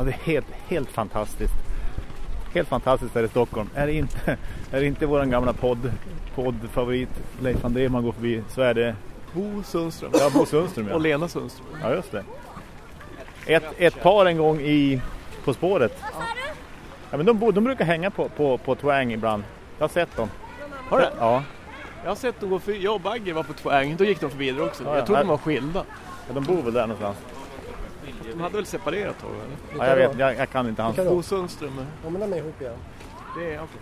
Ja, det är helt, helt fantastiskt. Helt fantastiskt här i Stockholm. Är det inte, är det inte vår gamla podd, poddfavorit Leif André man går förbi så är det Bo Sundström. ja, Bo Sundström. Ja. Och Lena Sundström. ja, just det. Ett, ett par en gång i På spåret. Ja, men de, de brukar hänga på, på, på Twang ibland. Jag har sett dem. Har du? Ja, Jag har sett dem gå förbi. Jag och Bagge var på Twang. Då gick de förbi där också. Ja, ja. Jag trodde de var skilda. ja, de bor väl där någonstans. De hade väl separerat då eller? Ja, jag, vet, jag, jag kan inte hans, Bo Sundström. Ja, men de är ihop igen. Det är okej.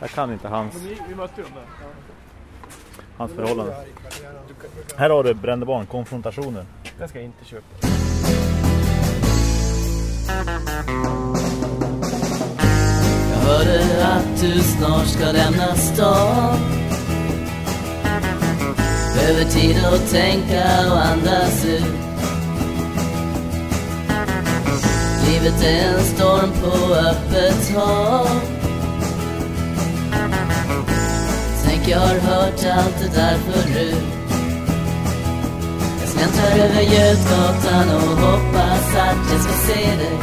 jag kan inte hans, Men Vi, vi mötte ju dem där. hans förhållande. Här har du Brände barn, konfrontationer. Den ska jag inte köpa. Jag hörde att du snart ska lämna stan Behöver tid att tänka och andas ut Livet är en storm på öppet hav. Tänk jag har hört allt det där förut. Jag släntrar över Götgatan och hoppas att jag ska se dig.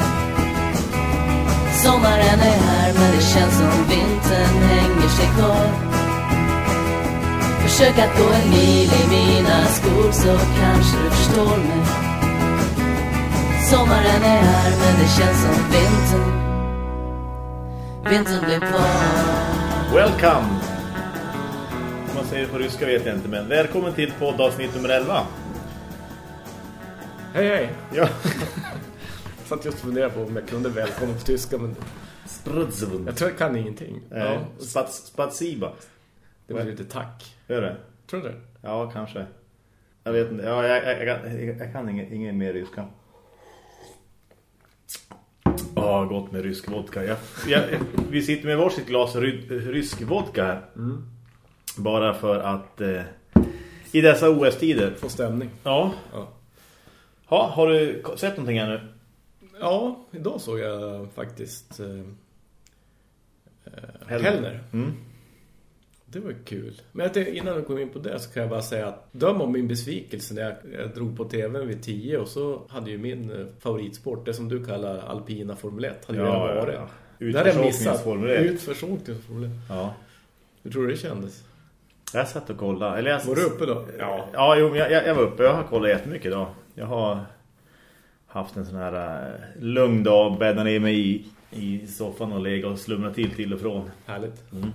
Sommaren är här men det känns som vintern hänger sig kvar. Försök att gå en mil i mina skor så kanske du förstår mig. Sommaren är här men det känns som vintern Vintern blir kvar Welcome! Om man säger det på ryska vet jag inte, men välkommen till poddavsnitt nummer 11. Hej hej! Ja. Jag satt just och funderade på om jag kunde välkomna på tyska men Sprudzvund. jag tror jag kan ingenting. Ja. Ja, Spats, spatsiba. det var lite tack. Gör det? Tror du det? Ja, kanske. Jag vet inte. Ja, jag, jag, jag, kan- jag, jag kan ingen, ingen mer ryska. Ja, gott med rysk vodka. Jag, jag, vi sitter med varsitt glas ry, rysk vodka här. Bara för att eh, i dessa OS-tider. Få stämning. Ja. Ja. Ha, har du sett någonting ännu? Ja, idag såg jag faktiskt eh, eh, Hellner. Hellner. Mm. Det var kul. Men jag tänkte, innan vi går in på det så kan jag bara säga att döm om min besvikelse när jag, jag drog på tvn vid 10 och så hade ju min eh, favoritsport, det som du kallar alpina Formel 1, hade ju Ja, redan ja, varit. ja. Det hade jag missat. Formel 1. Utförsåkningens Formel 1. Ja. Hur tror du det kändes? Jag satt och kollade. Eller jag... Var du uppe då? Ja, ja jo, jag, jag, jag var uppe. Jag har kollat jättemycket idag. Jag har haft en sån här äh, lugn dag. Bäddat ner mig i, i soffan och legat och slumrat till till och från. Härligt. Mm.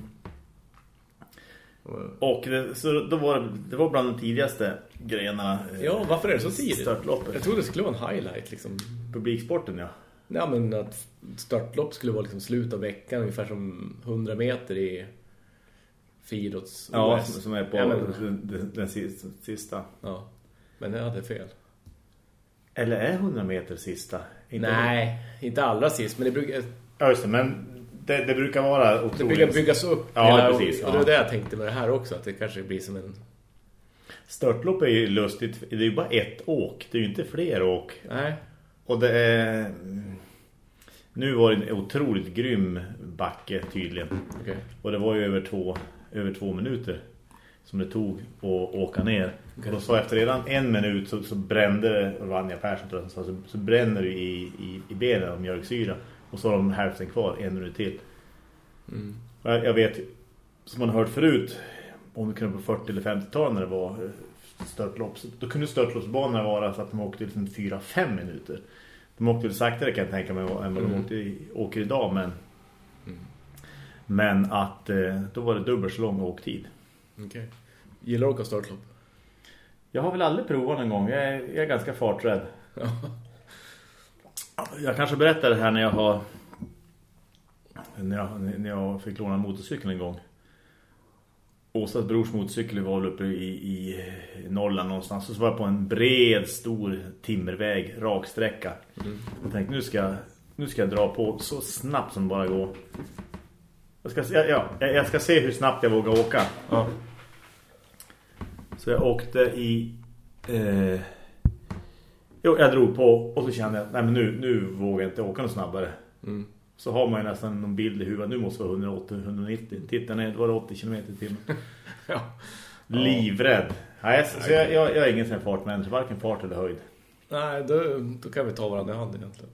Och det, så då var det, det var bland de tidigaste grejerna. eh, Ja, varför är det så tidigt? Störtloppet. Jag trodde det skulle vara en highlight liksom. Publiksporten, ja. Nej, men att startlopp skulle vara liksom slut av veckan, ungefär som 100 meter i friidrotts Ja, som, som är på Ja, men, den, den, sista, ja. men jag hade fel. Eller är 100 meter sista? Inte Nej, inte allra sist, men det brukar, Ja, just det. Men det, det brukar vara det otroligt. brukar byggas upp. Ja, hela- precis, Och det ja. var det jag tänkte med det här också, att det kanske blir som en... Störtlopp är ju lustigt. Det är ju bara ett åk. Det är ju inte fler åk. Nej, Och det är... Nu var det en otroligt grym backe tydligen. okej. Och det var ju över två, över två minuter som det tog att åka ner. Och då sa efter redan en minut så, så brände det, och Vanja Persson tror sa, så, så bränner det i, i, i benen av mjölksyra. Och så har de hälften kvar, en minut till. Mm. Jag, vet, som man har hört förut, om det kunde på 40- eller 50-talet när det var eh, störtlopp, då kunde störtloppsbanorna vara så att de åkte liksom 4-5 minuter. De åkte väl saktare kan jag tänka mig än vad de Mm. åkte, åker idag, men men att eh, då var det dubbelt så lång åktid. okej. Gillar du att åka startlopp? Jag har väl aldrig provat en gång. Jag är, jag är ganska farträdd. Jag kanske berättar det här när jag har när jag, när jag fick låna motorcykeln en gång. Åsas brors motorcykel var väl uppe i, i Norrland någonstans. Så var jag på en bred, stor timmerväg, raksträcka. Jag tänkte nu ska, nu ska jag dra på så snabbt som bara går. Jag ska, se- ja, jag ska se hur snabbt jag vågar åka. Ja. Så jag åkte i... Eh, jo, jag drog på och så kände jag nej men nu, nu vågar jag inte åka något snabbare. Mm. Så har man ju nästan någon bild i huvudet. Nu måste det vara 180-190. Titta ner, var det 80 km i timmen. ja. Livrädd. Nej, så så jag, jag, jag är ingen sån här fartmänniska, varken fart eller höjd. Nej, då, då kan vi ta varandra i hand egentligen.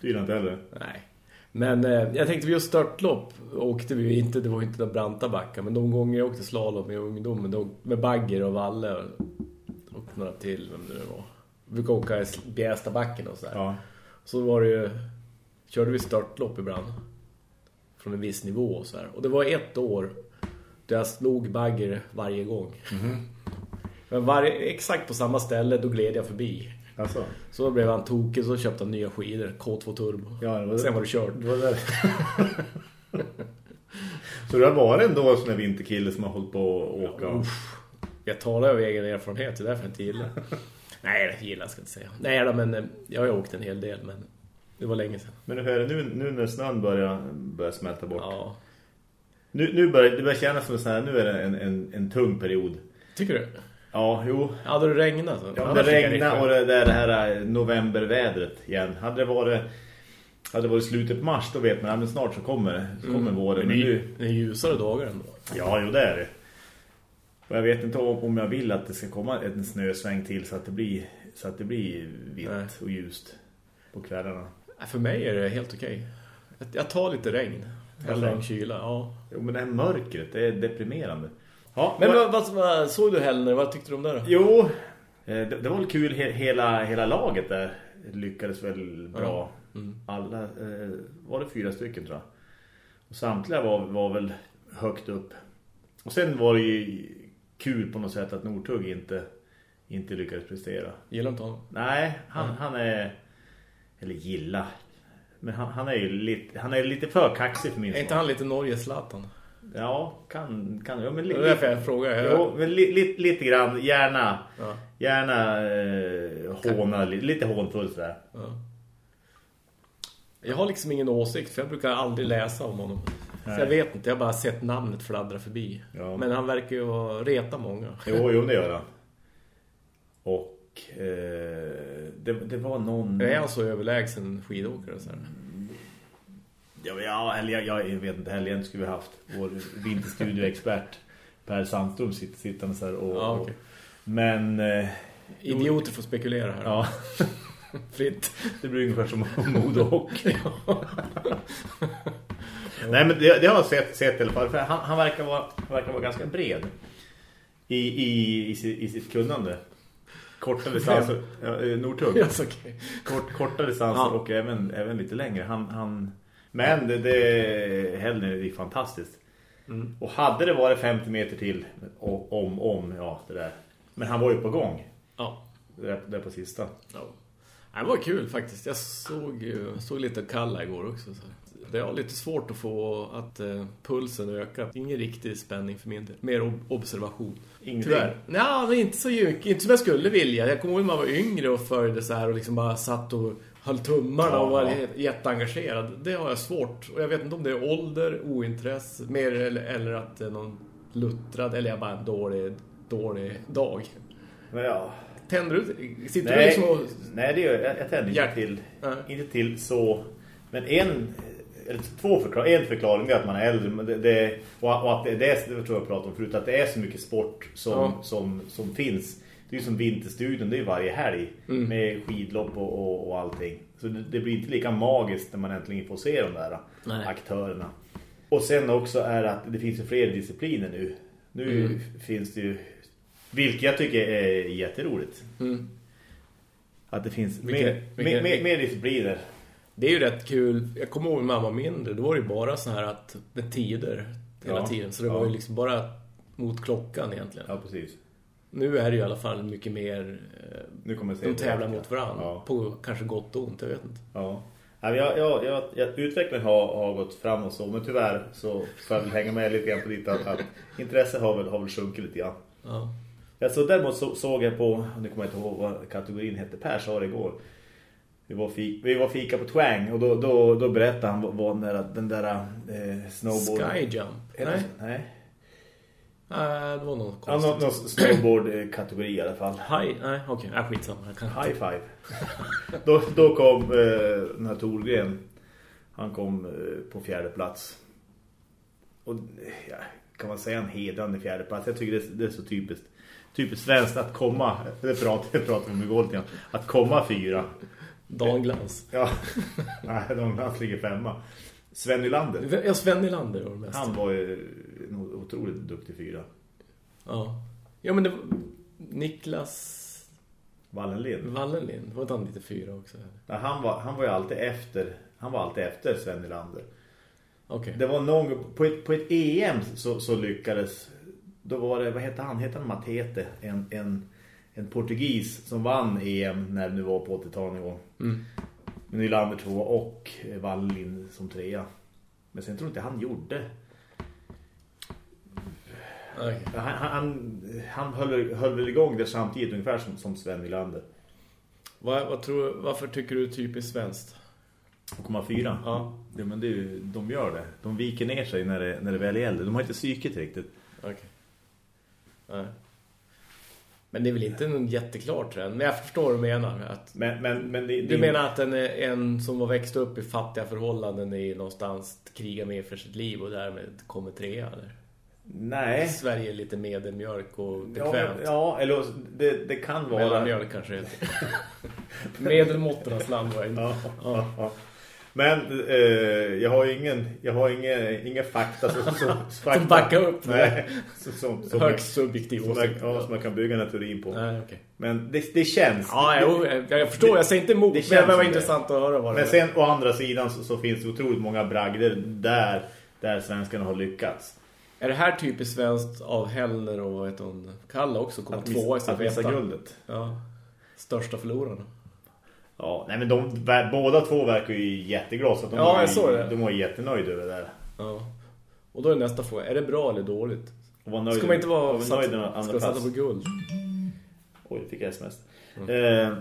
Du gillar inte heller? Nej. Men eh, jag tänkte vi just störtlopp åkte vi inte, det var inte några branta backar. Men de gånger jag åkte slalom i ungdomen, då, med Bagger och Valle och, och några till, vem det nu var. Vi brukade åka i Bjästabacken och sådär. Ja. Så var det ju, körde vi störtlopp ibland. Från en viss nivå och så här. Och det var ett år där jag slog Bagger varje gång. Men varje, exakt på samma ställe, då gled jag förbi. Alltså. Så blev han tokig så köpte han nya skidor, K2 Turbo. Ja, det var- Sen var det kört. Det var där. Så det har varit ändå en sån här vinterkille som har hållit på att åka. Jag talar av egen erfarenhet, det är därför jag inte gillar. Nej, jag gillar ska jag inte säga. Nej då, men eh, jag har åkt en hel del, men det var länge sedan. Men hur är det nu, nu när snön börjar, börjar smälta bort? Ja. Nu, nu börjar det börjar kännas som så här, nu är det en, en, en tung period. Tycker du? Ja, jo. Hade det regnat? så? Ja, det är och det, det det här eh, novembervädret igen. Hade det varit, hade det varit slutet på mars, då vet man att snart så kommer, så kommer våren. Men det, nu, det är ljusare dagar ändå. ja, jo det är det. Och jag vet inte om, jag vill att det ska komma en snösväng till så att det blir, så att det blir vitt Nej. och ljust på kvällarna. För mig är det helt okej. Jag- tar lite regn. Eller Alltså. regnkyla, ja. Jo, men det här mörkret, det är deprimerande. Ja, Men vad- vad, vad, såg du Hellner? Vad tyckte du om det då? Jo, eh, det, det var väl kul. He, hela, hela laget där lyckades väl bra. Mm. Alla, eh, var det fyra stycken tror jag. Och samtliga var, var väl högt upp. Och sen var det ju kul på något sätt att Nordtugg inte, inte lyckades prestera. Gillar inte honom? Nej, han, han är... Eller gilla. Men han, han är ju lite, han är lite för kaxig för min Är inte han lite Norge-Zlatan? Ja, kan, kan ja, men Det li, är därför jag frågar. Jag, Jo, men li, li, lite grann, gärna Ja. gärna eh, håna, li, lite hånfull sådär. Ja. Jag har liksom ingen åsikt för jag brukar aldrig läsa om honom. Så jag vet inte, jag har bara sett namnet fladdra förbi. Ja. Men han verkar ju reta många. Jo, jo, det gör han. Och eh, det, det var någon... Är han så överlägsen skidåkare? Så här? Ja, ja eller jag, jag vet inte. Egentligen skulle vi haft vår vinterstudioexpert Per Sandström sitt, sittande så här. Och, Ja, okej. Men... Eh, Idioter får spekulera här. ja, Fritt. det blir ungefär som Modo och. Nej, men det, det har jag sett, sett i alla fall. För han, han, verkar vara, verkar vara ganska bred i, i, i, i sitt kunnande. Korta distanser. Ja, eh. Yes, okay. Kort, korta distanser Ja. och även, även lite längre. Han, han, men det, det Hellner är fantastiskt. Mm. Och hade det varit 50 meter till om, om, ja det där. Men han var ju på gång. Ja. Där, det där på sista. ja. Det var kul faktiskt. Jag såg, ju- såg lite kalla igår också. Så. Det var lite svårt att få att eh, pulsen ökar. Ingen riktig spänning för min del. Mer ob observation. Ingenting. Tyvärr. Nej, men inte så djup. Inte som jag skulle vilja. Jag kommer ihåg när man var yngre och följde så här och liksom bara satt och höll tummarna Ja. och var jätteengagerad. Det har jag svårt. Och jag vet inte om det är ålder, ointresse, mer eller, eller att det är någon luttrad eller jag bara en dålig, dålig dag. Men ja. Tänder du? Sitter du Nej, liksom och... nej det gör jag. Jag tänder inte till. Nej. Inte till så. Men en, eller två förklaringar. En förklaring är att man är äldre. Men det, det, och, och att det, det, är- det tror jag pratade om förut. Att det är så mycket sport som, Ja. som, som finns. Det är ju som vinterstudion. Det är ju varje helg. Mm. Med skidlopp och, och, och allting. Så det, det blir inte lika magiskt när man äntligen får se de där Nej. aktörerna. Och sen också är att det finns ju fler discipliner nu. Nu Mm. finns det ju... Vilket jag tycker är jätteroligt. Mm. Att det finns Vilka- mer, vilka- mer, mer, discipliner. Det är ju rätt kul. Jag kommer ihåg när man var mindre. Då var det ju bara så här att med tider hela Ja. tiden. Så det Ja. var ju liksom bara mot klockan egentligen. Ja, precis. Nu är det ju i alla fall mycket mer... eh, Nu kommer De det. tävlar mot varandra. Ja. På kanske gott och ont, jag vet inte. Ja. Ja, jag, jag, jag, jag, utvecklingen har, har gått fram och så. Men tyvärr så får jag väl hänga med lite grann på ditt att, att intresse har väl, har väl sjunkit lite grann. Ja. Ja, så däremot så, såg jag på, nu kommer jag inte ihåg vad kategorin hette, Per sa det igår. Vi var, fik, vi var fika på Twang och då, då, då berättade han vad, vad den där, den där eh, snowboard... Skyjump? Nej. Nej. Nej, det var något Ja, någon, konstigt. någon snowboard-kategori i alla fall. High? Nej, okej. Okay. skitsamma. Jag kan High five. då, då kom eh, den här Torgren. Han kom eh, på fjärde plats. Och ja, kan man säga en hedrande fjärdeplats. Jag tycker det det är så typiskt typiskt svenskt att komma, det pratar, det pratar vi lite grann, att komma fyra. Dan Glans. Ja, nej, Dan Glans ligger femma. Sven Nylander. Ja, Sven Nylander var mest. Han var ju en otroligt duktig fyra. Ja. Ja, men det var Niklas Wallenlind. Wallenlind. Var inte han lite fyra också? Nej, han var, han var ju alltid efter, han var alltid efter Sven Nylander. Okej. Det var någon, på ett, på ett EM så, så lyckades, då var det, vad hette han? Hette han Matete? En, en, en portugis som vann EM när det nu var på 80-talet en gång. Mm. Nylander två och Wallin som trea. Men sen tror inte han gjorde. Okej. Han, han, han höll, höll väl igång det samtidigt ungefär som, som Sven Nylander. Vad, vad tror, varför tycker du typiskt svenskt? 2,4. Ja. Det, men det, de gör det. De viker ner sig när det, när det väl gäller. De har inte psyket riktigt. Okej. Nej. Men det är väl inte en jätteklar trend. Men jag förstår vad du menar. Att, Men, men, men det, du det, menar att en, en som har växt upp i fattiga förhållanden är någonstans krigar med för sitt liv och därmed kommer trea? Eller? Nej. Sverige är lite medelmjölk och Ja, bekvämt. men- ja, eller det, det kan vara... Mellanmjölk kanske heter. Medelmåtternas land var det. Ja, ja, ja. Men eh, jag har ingen jag har ingen ingen fakta som som, fakta, backar upp det. Nej, som som som, Högst subjektiv som, jag, ja, som jag kan bygga en teori på. Nej, okej. Men det, det känns. Ja, jo, jag, jag förstår. Jag säger inte emot. det men det var som intressant att höra vad det Men var. sen å andra sidan så, så finns det otroligt många bragder där där svenskarna har lyckats. Är det här typiskt svenskt av Hellner och vad heter hon? Kalla också Att, tvåa miss, i att missa stafetten. guldet. Ja. Största förlorarna. Ja, nej men de båda två verkar ju jätteglada så att de Ja, var jag såg det. de var jättenöjda över det där. Ja. Och då är nästa fråga. Är det bra eller dåligt? Nöjda, Ska man inte vara var satsa, andra ska satsa på guld? Oj, fick jag sms. Mm. Eh,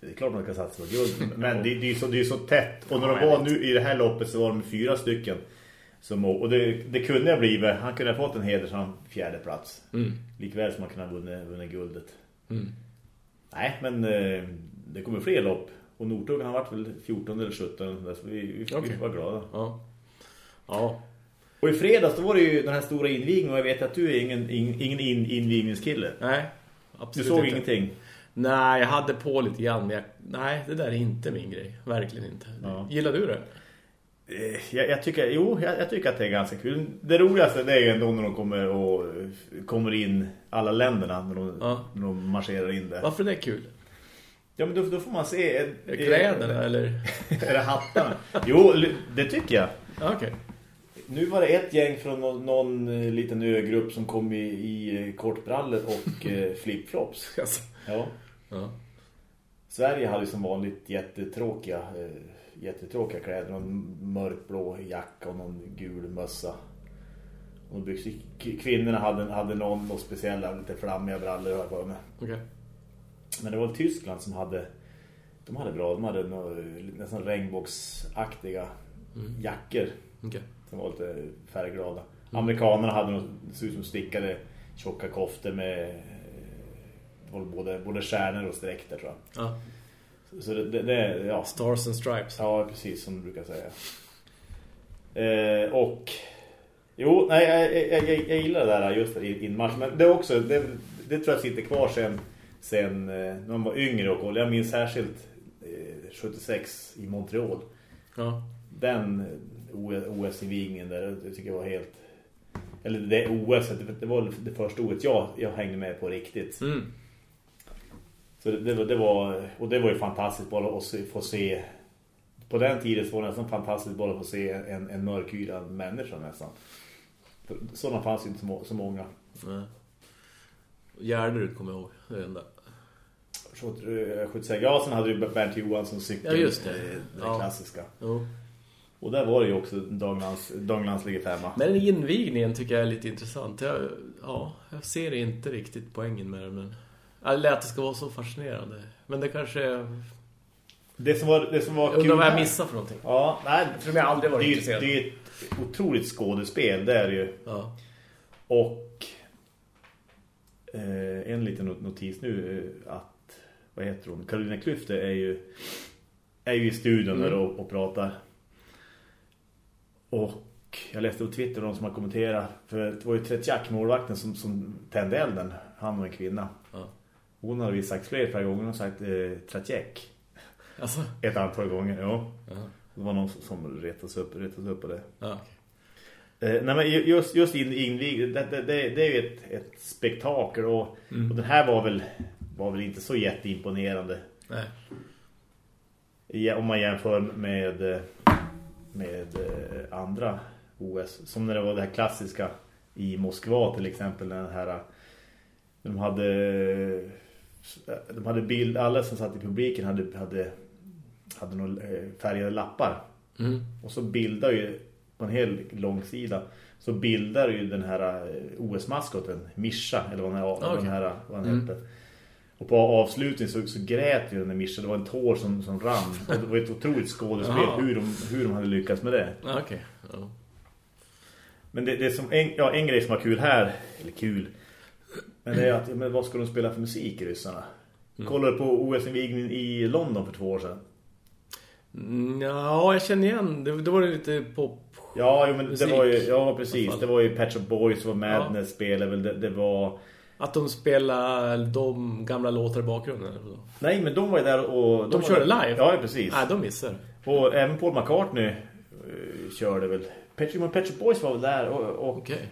det är klart man kan satsa på guld. Men det, det, är så, det är så tätt. Och när de jag var nu i det här loppet så var de fyra stycken. Som, och det, det kunde ha blivit, han kunde ha fått en hedersam fjärde plats. Mm. Likväl som man kunde ha vunnit, vunnit guldet. Mm. Nej, men eh, det kommer fler lopp. Och Nordtåg han varit väl 14 eller 17. Så vi, vi, vi Okej. var glada. Ja. Ja. Och i fredags då var det ju den här stora invigningen. Och jag vet att du är ingen, ingen, in, invigningskille. Nej. Du Absolut såg inte. ingenting. Nej, jag hade på lite grann. Men jag, nej, det där är inte min grej. Verkligen inte. Ja. Gillar du det? Eh, Jag, jag tycker, jo, jag, jag tycker att det är ganska kul. Det roligaste det är ju ändå när de kommer, och, kommer in alla länderna när de, Ja. när de marscherar in där. Varför är det kul? Ja, men då, då får man se... eh, Är det kläderna eller? Är det hattarna? Jo, det tycker jag. Ja, Okej. Nu var det ett gäng från någon, någon eh, liten ögrupp som kom i, i eh, kortbrallor och eh, flipflops. Alltså. Ja. Ja. Sverige hade ju som vanligt jättetråkiga, eh, jättetråkiga kläder. Någon mörkblå jacka och någon gul mössa. Och byxor. Kvinnorna hade, hade någon, någon speciella, lite flammiga brallor. jag för mig. Okej. Men det var Tyskland som hade de hade bra, de hade nästan regnbågsaktiga jackor Okej. som var lite färgglada. Amerikanerna hade något, såg ut som stickade tjocka koftor med eh, både, både stjärnor och streck där tror jag. Ja. Så det, det, det ja. Stars and Stripes. ja, precis som du brukar säga. Eh, och jo, nej, jag, jag, jag, gillar det där just i inmarsch. Men det är också, det, det tror jag sitter kvar sen, sen eh, när man var yngre och. Jag minns särskilt eh, 76 i Montreal. Ja. Den eh, OS-invigningen där, det tycker jag var helt... Eller det OS, det var det första OS jag, jag hängde med på riktigt. Mm. Så det, det, var- det var, och det var ju fantastiskt bara att se, få se... På den tiden så var det nästan fantastiskt bara att få se en, en mörkhyad människa nästan. Sådana fanns ju inte så, må- så många. Nej. Kommer jag ihåg. Det är det enda. Så, eh, 76. Ja, sen hade du Bernt Johansson cykel. Ja, just det. eh, Det Ja. klassiska. Jo. Och där var det ju också Daglands, Daglands ligger femma. Men invigningen tycker jag är lite intressant. Jag, ja, jag ser inte riktigt poängen med det. Men jag lät att det ska vara så fascinerande. Men det kanske. Det som var, det som var Jag undrar vad jag missar för någonting. Ja, nej. För jag har aldrig varit det, intresserad. det är ett otroligt skådespel, det är det ju. Ja. Och eh, en liten not- notis nu eh, att, vad heter hon? Carolina Klüfte är ju är ju i studion Mm. där och, och pratar. Och jag läste på Twitter någon som har kommenterat för det var ju Tretjak, målvakten som, som tände elden. Han var en kvinna. Hon har vi sagt flera gånger. Har sagt eh, Tretjak. Alltså, Ett antal gånger, ja. ja. Det var någon som retade upp, retade upp på det. Ja. Eh, nej men ju- just, just in, invig, det, det, det, det är ju ett, ett spektakel och, Mm. och den här var väl, var väl inte så jätteimponerande. Nej. Ja, om man jämför med, eh, med eh, andra OS. Som när det var det här klassiska i Moskva till exempel. Den här, de hade, de hade bild, alla som satt i publiken hade, hade, hade några eh, färgade lappar. Mm. Och så bildar ju på en hel lång sida så bildar ju den här eh, OS-maskoten Mischa eller vad den här, vad den här vad den Mm. hette. Och på avslutningen så, så grät ju den där Mischa. Det var en tår som, som rann. Och det var ett otroligt skådespel hur de, hur de hade lyckats med det. Okej. Ja. Men det, det som en, ja, en grej som var kul här, eller kul, men det är att, ja, men vad ska de spela för musik i ryssarna? Mm. Kollade på OS-invigningen i London för två år sedan. Mm, Ja, jag känner igen. Det, det var lite pop. Ja, jo, men Musik, det var ju, ja precis. Det var ju Pet Shop Boys, det var Madness spelade väl, det, det var... Att de spelar de gamla låtar i bakgrunden. Nej, men de var ju där och... De var körde där- live? Ja, precis. Nej, de missar. Och även Paul McCartney eh, körde väl. Men Pet Shop Boys var väl där och, och Okej.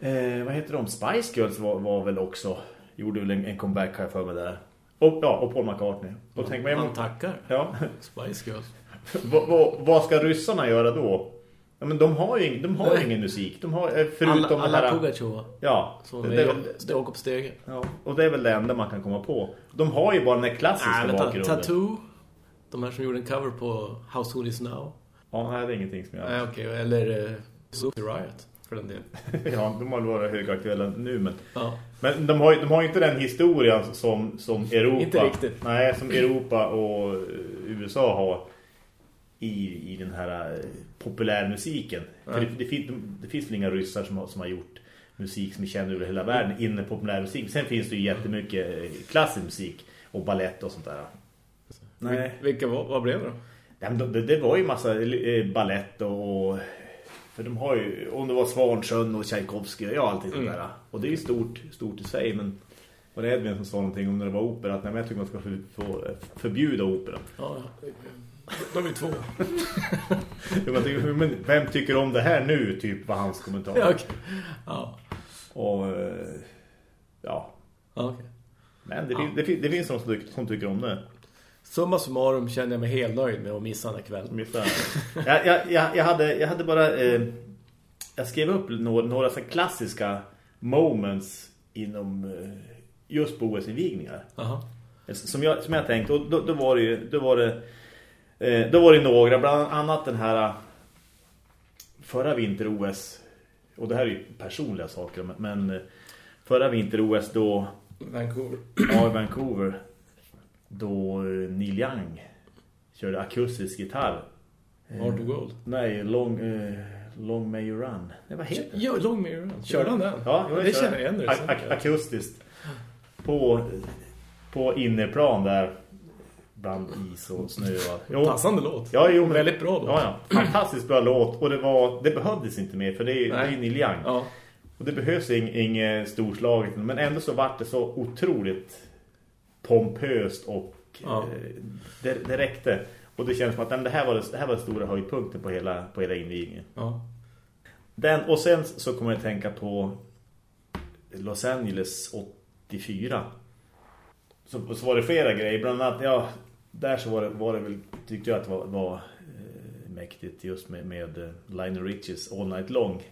Eh, vad heter de? Spice Girls var, var väl också gjorde väl en, en comeback här för mig där. Och ja, och Paul McCartney. Och tänk mig Han tackar. ja, Spice Girls. vad, ska ryssarna göra då? Ja, men de har ju ing- de har ingen musik. De har eh, förutom Alla, alla här. Pugacheva. Ja, Som det, det, är det åker på stegen. ja, och det är väl det enda man kan komma på. De har ju bara den här klassiska Nej, bakgrunden. Tattoo. De här som gjorde en cover på How Soon Is Now. Ja, nej, det är ingenting som jag... Nej, okej. Eller uh, Super Riot. För den delen. ja, de har väl varit högaktuella nu, men... Ja. Men de har, ju- de har inte den historien som, som Europa... Inte riktigt. Nej, som Europa och eh, USA har i, i den här eh, populärmusiken. För Nej. det, det, finns, det finns väl inga ryssar som har, som har gjort musik som är känd över hela världen inne populärmusik. Sen finns det ju jättemycket eh, klassisk musik och ballett och sånt där. Nej. Vil- Vilka var, vad blev det då? Ja, det, det var ju massa ballett och för de har ju om det var Svansjön och Tchaikovsky och ja, allting Mm. där. Och det är ju stort stort i sig men var det Edvin som sa någonting om när det var opera att nej, jag tycker man ska för, få, förbjuda opera. Ja, då är två. Men vem tycker om det här nu typ var hans kommentar. Ja, okej. Ja, Och eh, ja, okej. men det, Ja. finns, det, finns, det finns som tycker, som tycker om det. Summa summarum känner jag mig helt nöjd med att missa den här kvällen. Jag, jag, jag, jag, hade, jag hade bara eh, jag skrev upp några, några så klassiska moments inom eh, just på OS-invigningar. Som jag, som jag tänkte, och då, då var det ju, då var det, eh, då var det några, bland annat den här eh, förra vinter-OS, och det här är ju personliga saker, men, eh, förra vinter-OS då, Vancouver. ja, Vancouver, då eh, Neil Young körde akustisk gitarr. Eh, Art of Gold. Nej, Long, eh, long May You Run. Nej, vad heter? Ja, Long May Run. Körde han den? Ja, det känner jag igen. nu. Ak ak akustiskt. På, på innerplan där bland is och snö. Jo. Passande låt. Ja, jo, men, Väldigt bra då. Ja, ja. Fantastiskt bra låt. Och det, var, det behövdes inte mer för det är, det Nej. är Neil Young. Ja. Och det behövs ing, inget storslaget. Men ändå så vart det så otroligt pompöst och Ja. eh, det, det räckte. Och det känns som att nej, det här var det, det här var den stora höjdpunkten på hela, på hela invigningen. ja. Den, och sen så kommer jag att tänka på Los Angeles 84. Så, så var det flera grejer. Bland annat, ja, där så var det, var det väl, tyckte jag att det var, var eh, mäktigt just med, med eh, Lionel Riches All Night Long.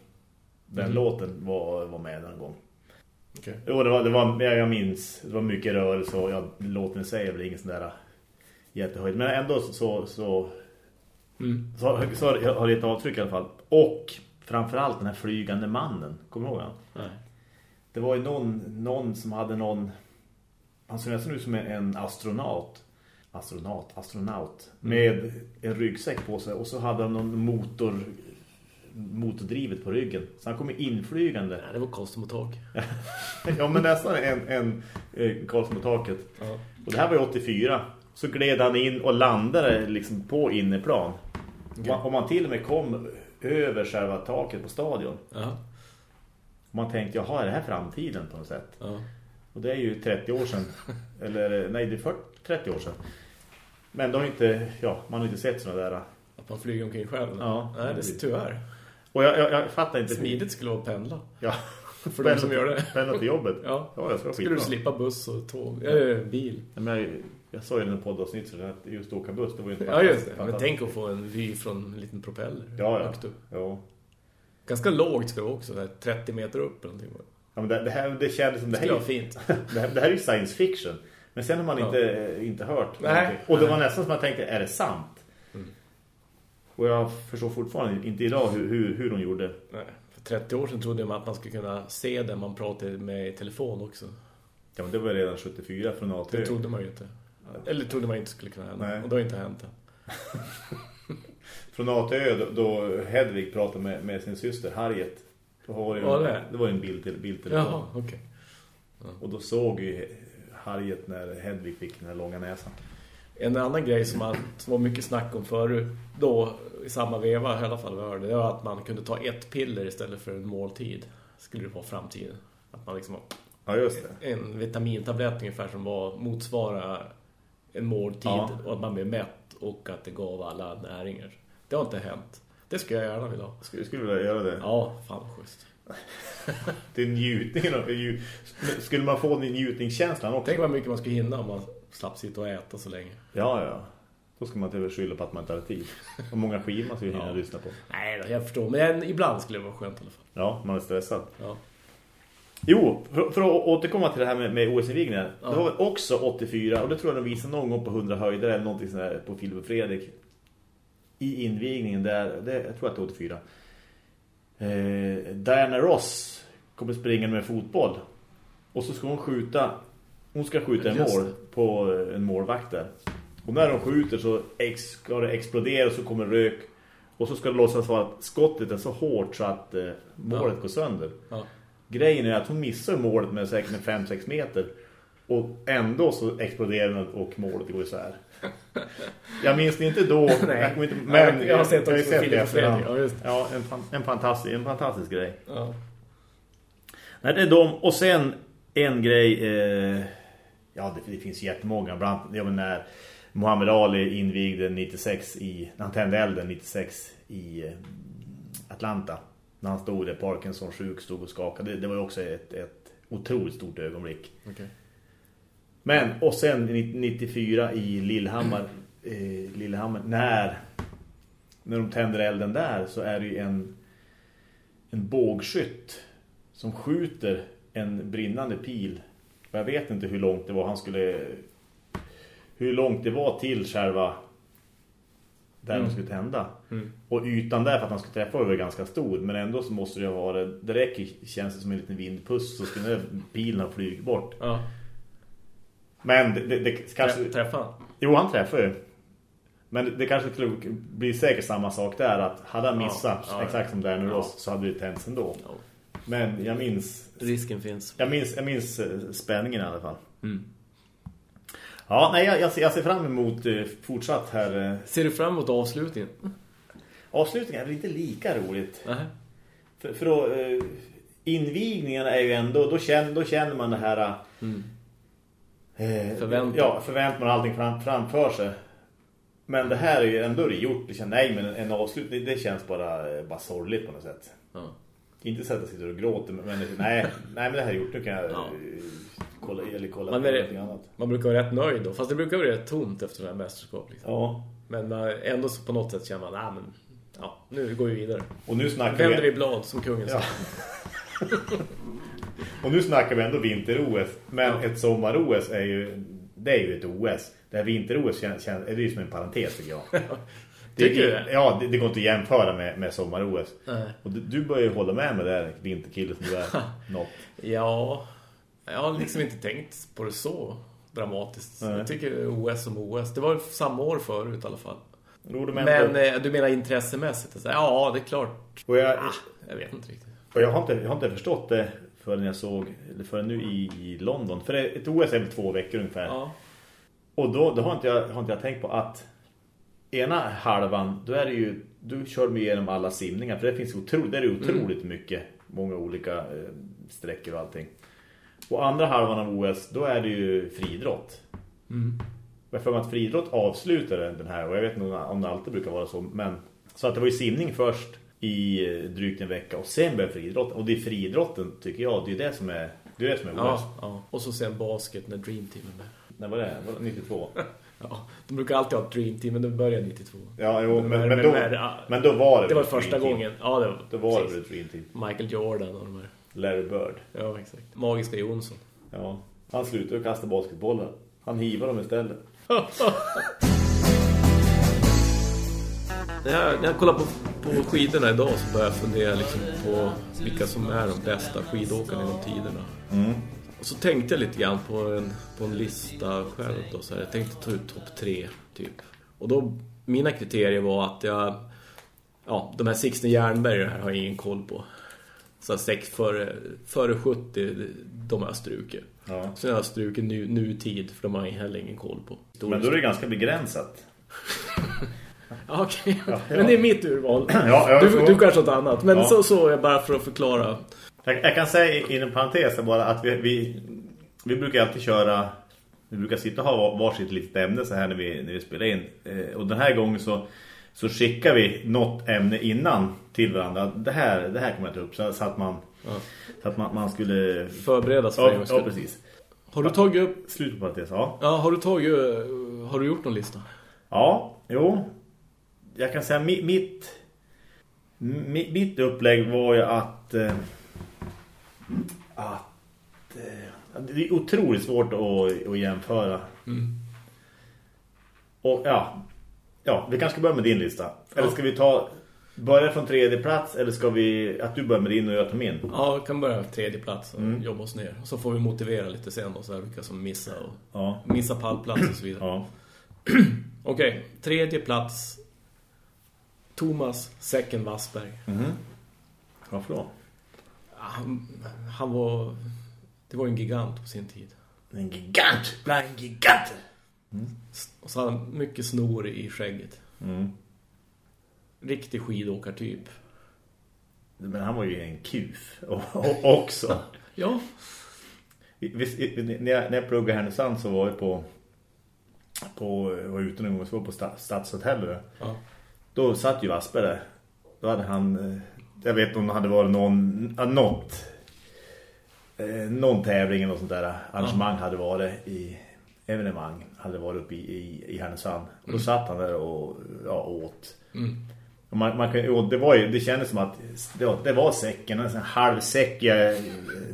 Den Mhm. låten var, var med en gång. Okej. Jo, det var, det var, jag jag minns, det var mycket rörelse och ja, låten är väl ingen sån där eh, jättehöjd. Men ändå så, så, så Mm. så, så har det ett avtryck i alla fall. Och framförallt den här flygande mannen. Kommer du ihåg han? Nej. Det var ju någon, någon som hade någon... Han såg nästan ut som en astronaut. Astronaut, astronaut. Med en ryggsäck på sig. Och så hade han någon motor motordrivet på ryggen. Så han kom inflygande. Nej, det var och tak. ja, men nästan en, en, en Karlsson på taket. Ja. Och det här var ju 84. Så gled han in och landade liksom på innerplan. Okej. Om man till och med kom över själva taket på stadion. Ja. Man tänkte, jaha, är det här framtiden på något sätt? Ja. Och det är ju 30 år sedan. eller nej, det är 40, 30 år sedan. Men de har inte, ja, man har inte sett sådana där. Att man flyger omkring själv. Ja. Nej, det är tyvärr. Och jag, jag, jag fattar inte. Smidigt skulle vara att pendla. Ja. För de som gör det. Pendla till jobbet. Ja. ja jag ska Skulle du slippa buss och tåg, äh, bil. Men jag, jag sa ju i en poddavsnitt så att just åka buss, det var ju inte Ja, just det. Men tänk att få en vy från en liten propeller. Ja, ja. Ja. Ganska lågt ska det vara också, där 30 meter upp eller någonting. ja men det, det här det kändes som Det det här, fint. det här, det här är ju science fiction. Men sen har man Ja. inte, inte hört Nej. Och det Nej. var nästan som man tänkte, är det sant? Och jag förstår fortfarande inte idag hur, hur, hur de gjorde. Nej. För 30 år sedan trodde man att man skulle kunna se det man pratade med i telefon också. Ja, men det var redan 74 från A till Det trodde man ju inte. Eller trodde man inte skulle kunna hända. Nej. Och det har inte hänt än. Från A till Ö, då, då Hedvig pratade med, med sin syster Harriet. Då var det, ju- Var det? det var en bild till bildtelefon. Jaha, okej. Och då såg ju Harriet när Hedvig fick den här långa näsan. En annan grej som, man, som var mycket snack om förut, då i samma veva i alla fall hörde, det var att man kunde ta ett piller istället för en måltid. Skulle det vara framtiden. Att man liksom Ja, just det. en vitamintablett ungefär som var motsvara en måltid Ja. och att man blev mätt och att det gav alla näringar. Det har inte hänt. Det skulle jag gärna vilja ha. Skulle, skulle vilja göra det. Ja, fan schysst. Det är njutningen. Skulle man få den njutningskänslan också? Tänk vad mycket man skulle hinna om man slapp sitta och äta så länge. Ja, ja. Då ska man inte skylla på att man inte har tid. Hur många skivor man skulle hinna Ja. lyssna på. Nej, då, jag förstår. Men ibland skulle det vara skönt i alla fall. Ja, man är stressad. Ja. Jo, för, för att återkomma till det här med, med OS-invigningar. Ja. Det var väl också 84 och det tror jag de visade någon gång på 100 höjder eller någonting sånt där på Filip och Fredrik. I invigningen där, det, jag tror att det är 84. Eh, Diana Ross kommer springa med fotboll. Och så ska hon skjuta, hon ska skjuta en mål på eh, en målvakt där. Och när de skjuter så ska det explodera och så kommer rök. Och så ska det låtsas vara att skottet är så hårt så att eh, målet Ja. går sönder. Ja. Grejen är att hon missar målet med säkert med 5-6 meter. Och ändå så exploderar den och målet går isär. Jag minns det inte då. Nej. jag inte, men jag har sett också jag Filip det ja. Ja, en, fan- en, fantastisk, en fantastisk grej. Ja. Nej, det är de. Och sen en grej. Eh, ja, det, det finns jättemånga. Bland annat ja, när Muhammad Ali invigde 96 i, när han tände elden 96 i eh, Atlanta. När han stod där, Parkinson sjuk, stod och skakade. Det, det var ju också ett, ett otroligt stort ögonblick. Okej. Men, och sen 94 i Lillhammar, eh, Lillehammer, när, när de tänder elden där så är det ju en, en bågskytt som skjuter en brinnande pil. Och jag vet inte hur långt det var han skulle... Hur långt det var till själva där Mm. de skulle tända. Mm. Och ytan där för att han skulle träffa var ganska stor. Men ändå så måste det vara... Det räcker, känns det som en liten vindpuss så skulle pilen ha flugit bort. Ja. Men det, det, det kanske... Träffa han. Jo, han träffar ju. Men det, kanske skulle bli säkert samma sak där. Att hade han Ja, missat, ja, exakt som där nu ja. Så hade det tänts ändå. Ja. Men jag minns, Risken finns. jag minns, jag minns eh, spänningen i alla fall. Mm. Ja, nej, jag, jag, ser, jag ser fram emot eh, fortsatt här. Eh, Ser du fram emot avslutningen? avslutningen är väl inte lika roligt. Nej. För, för då, eh, invigningarna är ju ändå, då känner, då känner man det här... Mm. Förväntan. Ja, förväntar man allting fram, framför sig. Men det här är ju ändå det gjort. Det känns, nej, men en, avslutning, det känns bara, bara sorgligt på något sätt. Ja. Inte så att jag sitter och gråter, men nej, nej, men det här är gjort. Nu kan jag Ja. eh, kolla, eller kolla Man på är- någonting annat. Man brukar vara rätt nöjd då. Fast det brukar vara rätt tomt efter det här mästerskap. Liksom. Ja, Men man, ändå så på något sätt känner man, nej men, ja, nu går vi vidare. och nu snackar Vänder vi vi... blad som kungen sa. Ja. Och nu snackar vi ändå vinter-OS. Men Ja. ett sommar-OS är ju... Det är ju ett OS. Det här vinter-OS känns, känns, är det ju som en parentes tycker jag. Det, Tycker du det? Ja, det, det går inte att jämföra med, med sommar-OS. Och du, du börjar ju hålla med med det där vinterkille som du är. Något. Ja, jag har liksom inte tänkt på det så dramatiskt. Nej. Jag tycker OS som OS. Det var samma år förut i alla fall. Men, eh, du menar intressemässigt? Alltså, ja, det är klart. och, jag, Ah, jag vet inte riktigt. och jag, har inte, jag har inte förstått det förrän jag såg, eller förrän nu i, i London. För det- ett OS är väl två veckor ungefär. Ja. Och då, då har, inte jag, har inte jag tänkt på att ena halvan, då är det ju du kör med igenom alla simningar. För det finns otro, det är otroligt mycket. Många olika eh, sträckor och allting. Och andra halvan av OS, då är det ju friidrott. Mm. Jag för mig att friidrott avslutade den här. Och jag vet inte om det alltid brukar vara så. Men, så att det var ju simning först i eh, drygt en vecka. Och sen började friidrott. Och det är friidrotten tycker jag. Det är det som är, det är, det som är OS. Ja, ja. Och så sen basket när Dream Team är med. När var det? Var det 92? Ja, de brukar alltid ha ett Dream Team, men det började 92. Ja, jo, men, men, men- då, ja. men då var det Det var första Team. gången. Ja, det var, Då var det precis. ett Dream Team. Michael Jordan och de här. Larry Bird. Ja, exakt. Magiska Jonsson. Ja. Han slutade att kasta basketbollar. Han hivar dem istället. När jag, när jag kollar på, på skidorna idag så börjar jag fundera liksom på vilka som är de bästa skidåkarna genom tiderna. Och så tänkte jag lite grann på en, på en lista själv. Då, så här. Jag tänkte ta ut topp tre, typ. Och då, mina kriterier var att jag... Ja, de här Sixten Jernberg här har jag ingen koll på. Så sex före, före 70, de har jag strukit. Ja. Sen har jag strukit nu, nutid, för de har jag heller ingen koll på. Men då är det ganska begränsat. Okej, Ja, ja. men det är mitt urval. Ja, du, du kanske ett annat. Men så, så är bara för att förklara. Jag, jag kan säga inom parentes bara att vi, vi, vi brukar alltid köra... Vi brukar sitta och ha varsitt litet ämne så här när vi, när vi spelar in. Eh, och den här gången så, så skickar vi något ämne innan till varandra. Det här, det här kommer jag ta upp. Så, så att man... Ja. Så att man, man skulle... Förberedas för en Ja, ja, precis. Har du tagit upp... Slut på parentes, ja. Ja, har du tagit... Har du gjort någon lista? Ja, jo. Jag kan säga mi- mitt mi- mitt upplägg var ju att eh, att eh, det är otroligt svårt att, att jämföra. Mm. Och ja, ja, vi kanske ska börja med din lista. Eller ska vi ta börja från tredje plats eller ska vi att du börjar med din och jag tar min? Ja, vi kan börja tredje plats och Mm. jobba oss ner. Och så får vi motivera lite sen då, så här, vilka som missar och Ja. missar pallplats och så vidare. Ja. Okej, tredje plats. Thomas Säcken Wassberg. Mhm. Varför då? Han, han var... Det var en gigant på sin tid. En gigant bland giganter. Och så hade han mycket snor i skägget. Mm. Riktig skidåkartyp. Men han var ju en kuf också. Ja, Visst, när, jag, när jag pluggade i Härnösand så var jag på på, var ute någon gång så var på sta- Stadshotellet. ja. Då satt ju Asper där. Då hade han, eh, jag vet inte om det hade varit någon, ja, något, eh, någon tävling eller något sånt där arrangemang hade varit i evenemang hade varit uppe i, i, i Härnösand. Och då satt han där och ja, åt. Mm. Och man, man och det, var ju, det kändes som att det var, det var säcken, en halvsäckiga eh,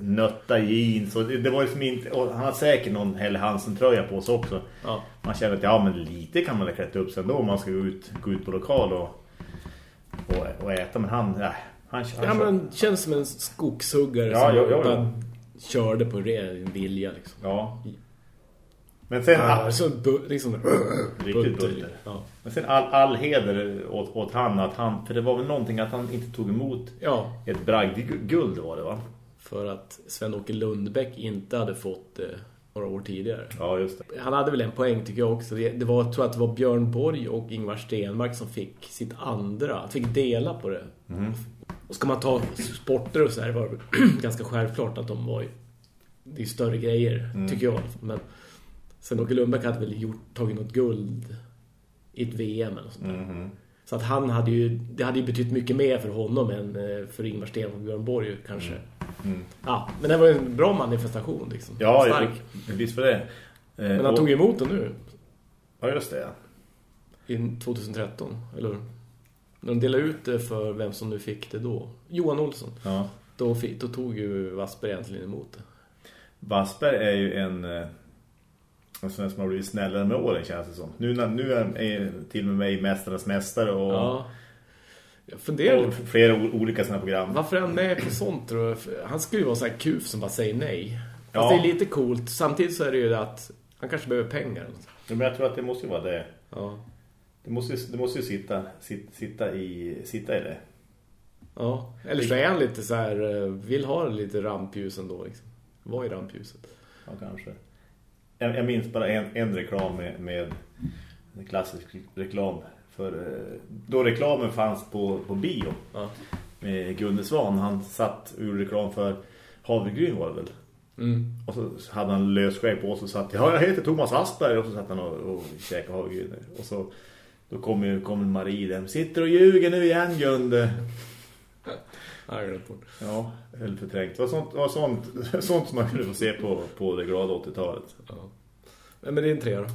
nötta jeans. Och det, det var liksom inte, och han har säkert någon Helle Hansen-tröja på sig också. ja. Man känner att ja, men lite kan man väl klättra upp sen då om man ska gå ut, gå ut på lokal och, och, och äta. Men han, ja, han, han Ja, men känns som en skogshuggare Ja, som ja, ja, bara körde på ren vilja liksom. ja. Men sen, Ja, så liksom Riktigt butter. Ja. men sen all, all heder åt, åt han att han, för det var väl någonting att han inte tog emot ja, ett bragdguld var det va? för att Sven-Åke Lundbäck inte hade fått det några år tidigare. Ja, just det. Han hade väl en poäng tycker jag också. Det det var, jag tror att det var Björn Borg och Ingvar Stenmark som fick sitt andra. Fick dela på det. Och ska man ta sporter och så här var det ganska självklart att de var ju, det är större grejer, tycker jag. Men sen Åke Lundbäck hade väl gjort, tagit något guld i ett VM eller sånt där. Mhm. Så att han hade ju, det hade ju betytt mycket mer för honom än eh, för Ingvar Stenmark och Björn Borg kanske. Mm. Ja, men det var ju en bra manifestation liksom. Ja, Stark. jag, visst för det. Eh, Men han och- tog emot det nu. Ja, just det. Ja. i 2013, eller hur? När de delade ut det för vem som nu fick det då. Johan Olsson. Ja. Då, fick, då tog ju Wassberg egentligen emot det. Wassberg är ju en, eh, en sån som har blivit snällare med åren känns det som. Nu, nu är till och med mig Mästarnas mästare och, Ja. Jag funderar och flera olika sådana program. Varför är han med på sånt tror jag? Han skulle ju vara så här kuf som bara säger nej. Fast Ja. det är lite coolt. Samtidigt så är det ju att han kanske behöver pengar. Men jag tror att det måste ju vara det. Ja. Det måste, det måste ju sitta, sitta, sitta, i, sitta i det. ja. Eller så är han lite så här, eh, vill ha lite rampljus ändå. Liksom. Var i rampljuset. Ja, kanske. Jag, jag minns bara en, en reklam med, med en klassisk reklam för eh, då reklamen fanns på, på bio Ja. med Gunde Svan. Han satt gjorde reklam för havregryn var det väl. Mm. Och så hade han lösskägg på sig och satt ja, jag heter Thomas Asperg och så satt han och, och käkade havregryn. Och så då kom ju kom Marie där. Sitter och ljuger nu igen Gunde. Ja, eller förträngt. Det var sånt, det var sånt, sånt som man kunde få se på, på det glada 80-talet. Ja. Men med din tre då?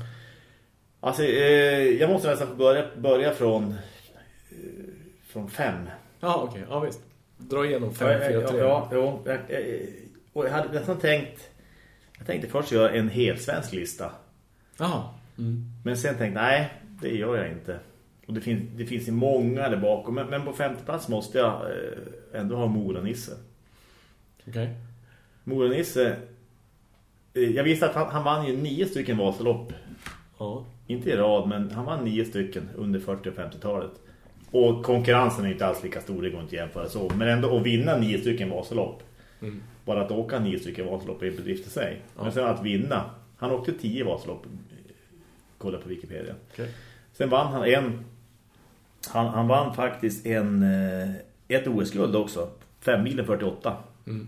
Alltså, eh, jag måste nästan få börja, börja från, eh, från fem. Ja, okej. Ja, visst. Dra igenom 5, 4, 3. ja, ja, jag, jag, och jag hade nästan tänkt jag tänkte först göra en helt svensk lista. Jaha. Mm. Men sen tänkte jag, nej, det gör jag inte. Och det finns, det finns ju många där bakom. Men, men på femte plats måste jag eh, ändå ha Mora Nisse. Okej. Mora Nisse, eh, jag visste att han, han vann ju nio stycken Vasalopp. Ja. Inte i rad, men han vann nio stycken under 40- och 50-talet. Och konkurrensen är inte alls lika stor, det går inte att jämföra så. Men ändå att vinna nio stycken Vasalopp. Mm. Bara att åka nio stycken Vasalopp är bedrift i sig. Ja. Men sen att vinna. Han åkte tio Vasalopp. Kolla på Wikipedia. Okej. Sen vann han en... Han, han vann faktiskt en, eh, ett OS-guld också. 5 milen 48. Mm.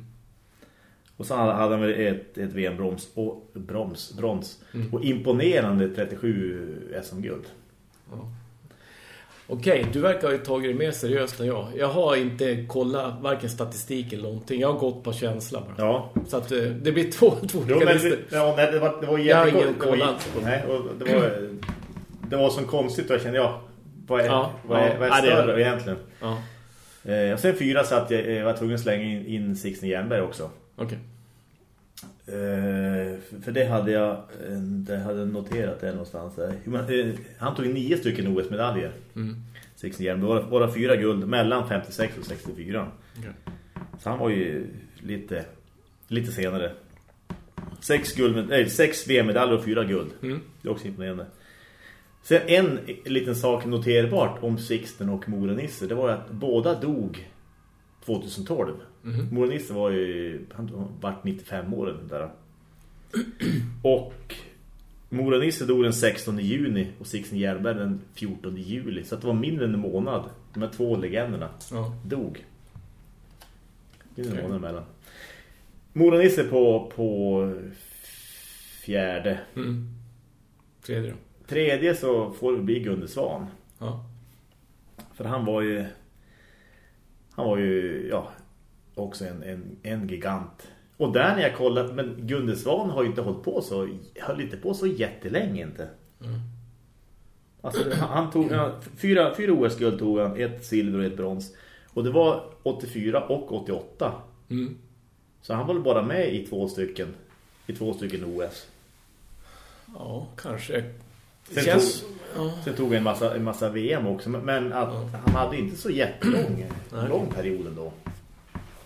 Och sen hade hade han väl ett, ett VM-broms och broms, brons. Mm. Och imponerande 37 SM-guld. Ja. Okej, du verkar ha tagit det mer seriöst än jag. Jag har inte kollat varken statistik eller någonting. Jag har gått på känsla bara. Ja. Så att eh, det blir två, två Jo, men listor. det, ja, nej, det var, det var Jag har ingen Det var, koll jä- alls på det. nej, och det var det var så konstigt jag kände ja, vad är, Ja, vad är, ja. vad är större egentligen? Ja, Eh, och sen fyra så att jag eh, var tvungen att slänga in, in Sixten Jernberg också. okej. Eh, för, för det hade jag eh, det hade noterat det någonstans. Eh, han tog nio stycken OS-medaljer. Mm. Sixten Jernberg. Våra, våra fyra guld mellan 56 och 64. Okej. Så han var ju lite, lite senare. Sex, guld, nej, sex VM-medaljer och fyra guld. Mm. Det är också imponerande. Sen en liten sak noterbart om Sixten och Mora Nisse. Det var att båda dog 2012. Mhm. Mora Nisse var ju, han var 95 år eller där. Och Mora Nisse dog den 16 juni och Sixten Järberg den 14 juli. Så det var mindre än en månad. De här två legenderna Ja. dog. Mindre än en månad emellan. Mora Nisse på, på fjärde. Mm. Tredje då. Tredje så får det bli Gunde Svan. Ja. För han var ju han var ju ja, också en, en, en gigant. Och där när jag kollade, men Gunde Svan har ju inte hållit på så, höll inte på så jättelänge inte. Mm. Alltså han, han tog, ja, fyra, fyra OS-guld tog han, ett silver och ett brons. Och det var 84 och 88. Mm. Så han var bara med i två stycken, i två stycken OS. Ja, kanske. Sen Känns... tog- Ja. Sen tog han en massa, en massa VM också. Men- att Ja. han hade inte så jättelång lång period ändå.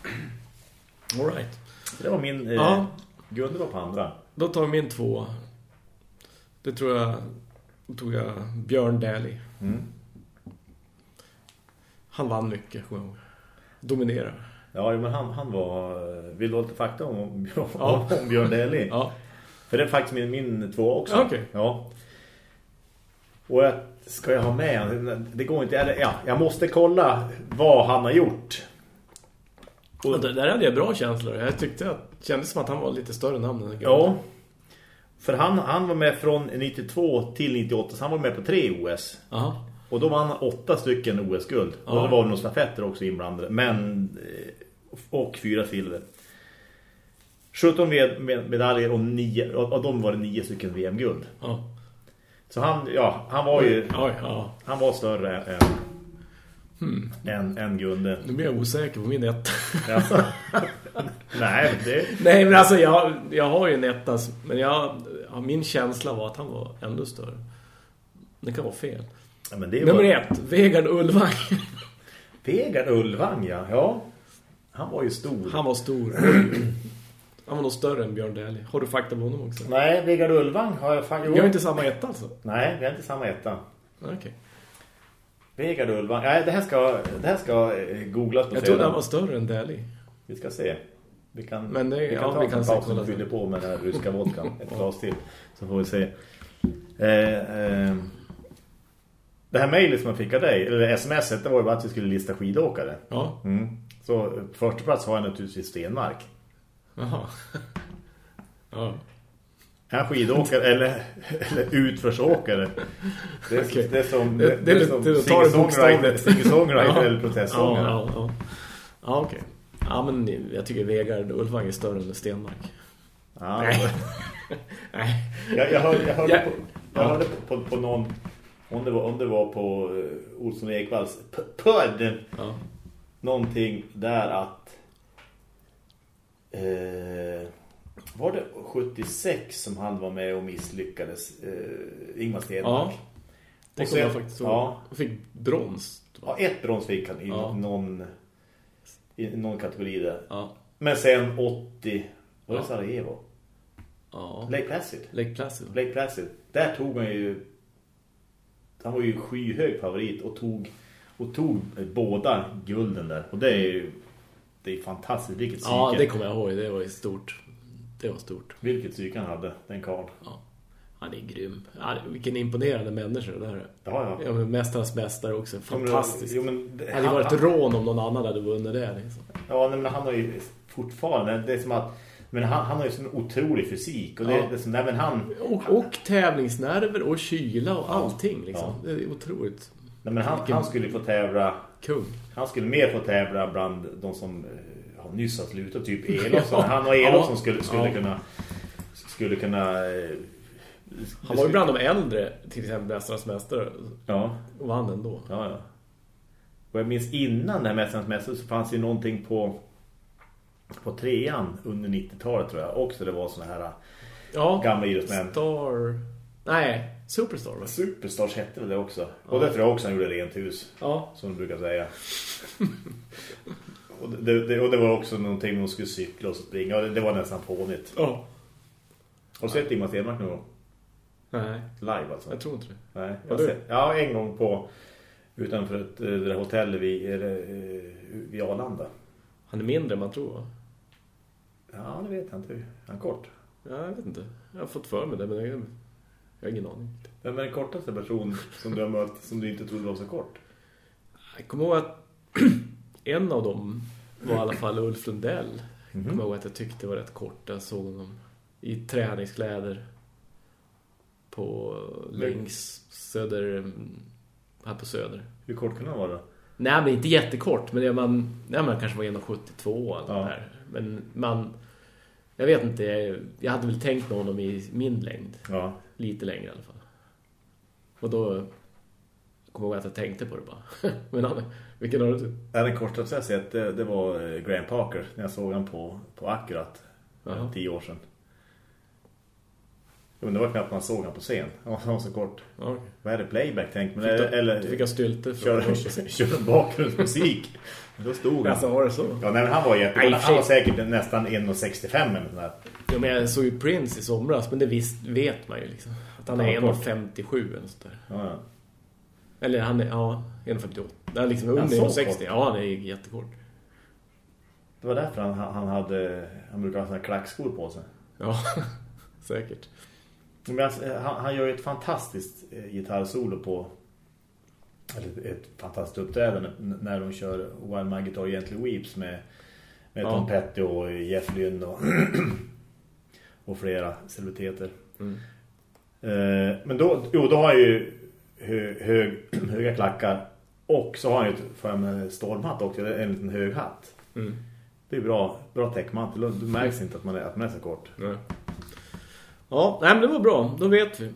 All right. Det var min... Eh, Ja. Gunde var på andra. Då tar min två. Det tror jag... Då tog jag Björn Daly. Mm. Han vann mycket. Dominerar. Ja, men han, han var... Vill du ha lite fakta om, om, Ja. om Björn Dehli? Ja. För det är faktiskt min, min två också. Ja, okej. Ja. Och jag, ska jag ha med? Det går inte... Eller, ja, jag måste kolla vad han har gjort. Och där, där hade jag bra känslor. Jag tyckte att det kändes som att han var lite större namn än. Ja. För han, han var med från 92 till 98. Så han var med på tre OS. Aha. Och då vann han åtta stycken OS-guld. Och Ja. det var väl några stafetter också inblandade. Men, eh, och fyra silver. 17 med, med medaljer och nio, och av dem var det nio stycken VM-guld. Ja. Så han, ja, han var ju Oj, ja. han var större än, Hmm. än, än Gunde. Nu blir jag osäker på min etta. Alltså. Nej, det, Nej, men alltså jag, jag har ju en etta. Men jag, ja, min känsla var att han var ännu större. Det kan vara fel. ja, men det Nummer var ett, Vegard Ulvang. Vegard Ulvang, ja. ja. Han var ju stor. Han var stor. Han var nog större än Björn Daly. Har du fakta på honom också? Nej, Vegard Ulvang har jag faktiskt... Vi har inte samma etta alltså? Nej, vi har inte samma etta. Okej. Vegard Ulvang. Nej, det här ska, det här ska eh, googlas på Jag trodde han var större än Daly. Vi ska se. Vi kan, Men det- vi kan ja, ta vi en kan paus se, kolla och fylla sen. på med den här ryska vodkan. Ett glas till. Så får vi se. Eh, eh, Det här mejlet som jag fick av dig, eller smset, det var ju bara att vi skulle lista skidåkare. Ja. Mm. Så på första plats har jag naturligtvis Stenmark. Jaha. ja. Är han skidåkare eller, eller utförsåkare? Det är, Okej. det är som, Det- det är lite- som singer-songwriter Ja. eller protestsångare. Ja, ja, ja. ja okej. Ja, men jag tycker Vegard Ulfvang är större än Stenmark. Ja, Nej. Nej. Jag, jag hörde, jag hörde, Ja. på, jag Ja. hörde på, på, på någon om det var, om det var på uh, Olsson Ekvalls podd Ja. någonting där att eh, var det 76 som han var med och misslyckades eh, Ingmar Stenmark. Ja. Det kommer jag faktiskt ja. Jag fick brons. Ja, ett brons fick han i Ja. någon i någon kategori där. Ja. Men sen 80 var det Ja. Sarajevo? Ja. Lake Placid. Lake Placid. Lake Placid. Där tog han ju han var ju skyhög favorit och tog och tog båda gulden där. Och det är ju det är fantastiskt vilket psyke. Ja, det kommer jag ihåg. Det var ju stort. Det var stort. Vilket psyke han hade, den karln. Ja. Han är grym. Ja, vilken imponerande människa det där är. Ja, ja. Ja, Mästarnas mästare också. Fantastiskt. Jo, men det, hade ju varit rån om någon annan hade vunnit det. Liksom. Ja, men han har ju fortfarande det är som att men han, han har ju sån otrolig fysik och det, Ja. det som nej, men han Och, och tävlingsnerver och kyla och allting. Liksom. Det är otroligt. nej, men han, han skulle få tävla Kung. Han skulle mer få tävla bland de som eh, har nyss har slutat, typ Elof. Ja. Han och Elof Ja. som skulle, skulle Ja. kunna skulle kunna... eh, Han var ju bland de äldre, till exempel Mästarnas mästare. Ja, Och vann ändå. ja, ja. Och jag minns innan det här Mästarnas mästare så fanns ju någonting på på trean under 90-talet tror jag. Också det var såna här Ja. gamla idrottsmän. Star... Nej, Superstar va? Superstars hette väl det också. Ja. Och det tror jag också han gjorde rent hus. Ja. Som de brukar säga. och, det, det, och det var också någonting de skulle cykla och springa. Och det, det var nästan fånigt. Ja. Har du sett Ingmar Stenmark någon gång? Nej, Live alltså? jag tror inte det. Nej, jag sett, ja, en gång på utanför ett, eh, det där hotellet vid, eh, vid Arlanda. Han är mindre än man tror va? Ja, det vet jag inte. Han är kort. Ja, jag vet inte. Jag har fått för mig det, men jag, jag har ingen aning. Vem är den kortaste person som du har mött som du inte trodde var så kort? Jag kommer ihåg att en av dem var i alla fall Ulf Lundell. Jag kommer ihåg att jag tyckte det var rätt kort. Jag såg honom i träningskläder på längs söder här på söder. Hur kort kan han vara? Nej, men inte jättekort. Men man, nej, man kanske var 1,72 eller Ja. där. Men man... Jag vet inte. Jag, jag hade väl tänkt med honom i min längd. Ja. Lite längre i alla fall. Och då kommer jag ihåg att jag tänkte på det bara. men han, vilken har du typ? Ja, Den kortaste jag sett det, det var eh, Graham Parker när jag såg han på, på Akkurat för Jaha. tio år sedan. Jo, men det var knappt man såg han på scen. Han var- han så kort. Okej. Vad är det? Playback tänkt? Men, Fick du- eller du fick ha stylter för kör, kör bakgrundsmusik. Då stod han. Alltså var det så? Ja, nej, men han var jätte... Nej, han var säkert nästan 1,65 eller sånt där. Ja, men jag såg ju Prince i somras, men det visst vet man ju liksom. Att han är Ja, kort. 1,57 eller sånt där. Ja, ja. Eller han är, ja, 1,58. Det är liksom under så 1,60. kort? Ja, han är jättekort. Det var därför han, han hade... Han brukar ha såna här klackskor på sig. Ja, säkert. Men alltså, han, han gör ju ett fantastiskt eh, gitarrsolo på... Eller ett fantastiskt uppträdande när de kör While My Guitar Gently Weeps med, med Ja. Tom Petty och Jeff Lynne och, och flera celebriteter. Mm. Eh, men då, jo, då har han ju hö, hög, höga klackar och så har han ju en stormhatt också, en liten hög hatt. Mm. Det är bra, bra täckmantel. Du märks inte att man är, att man är så kort. Nej. Ja, nej, men det var bra. Då vet vi.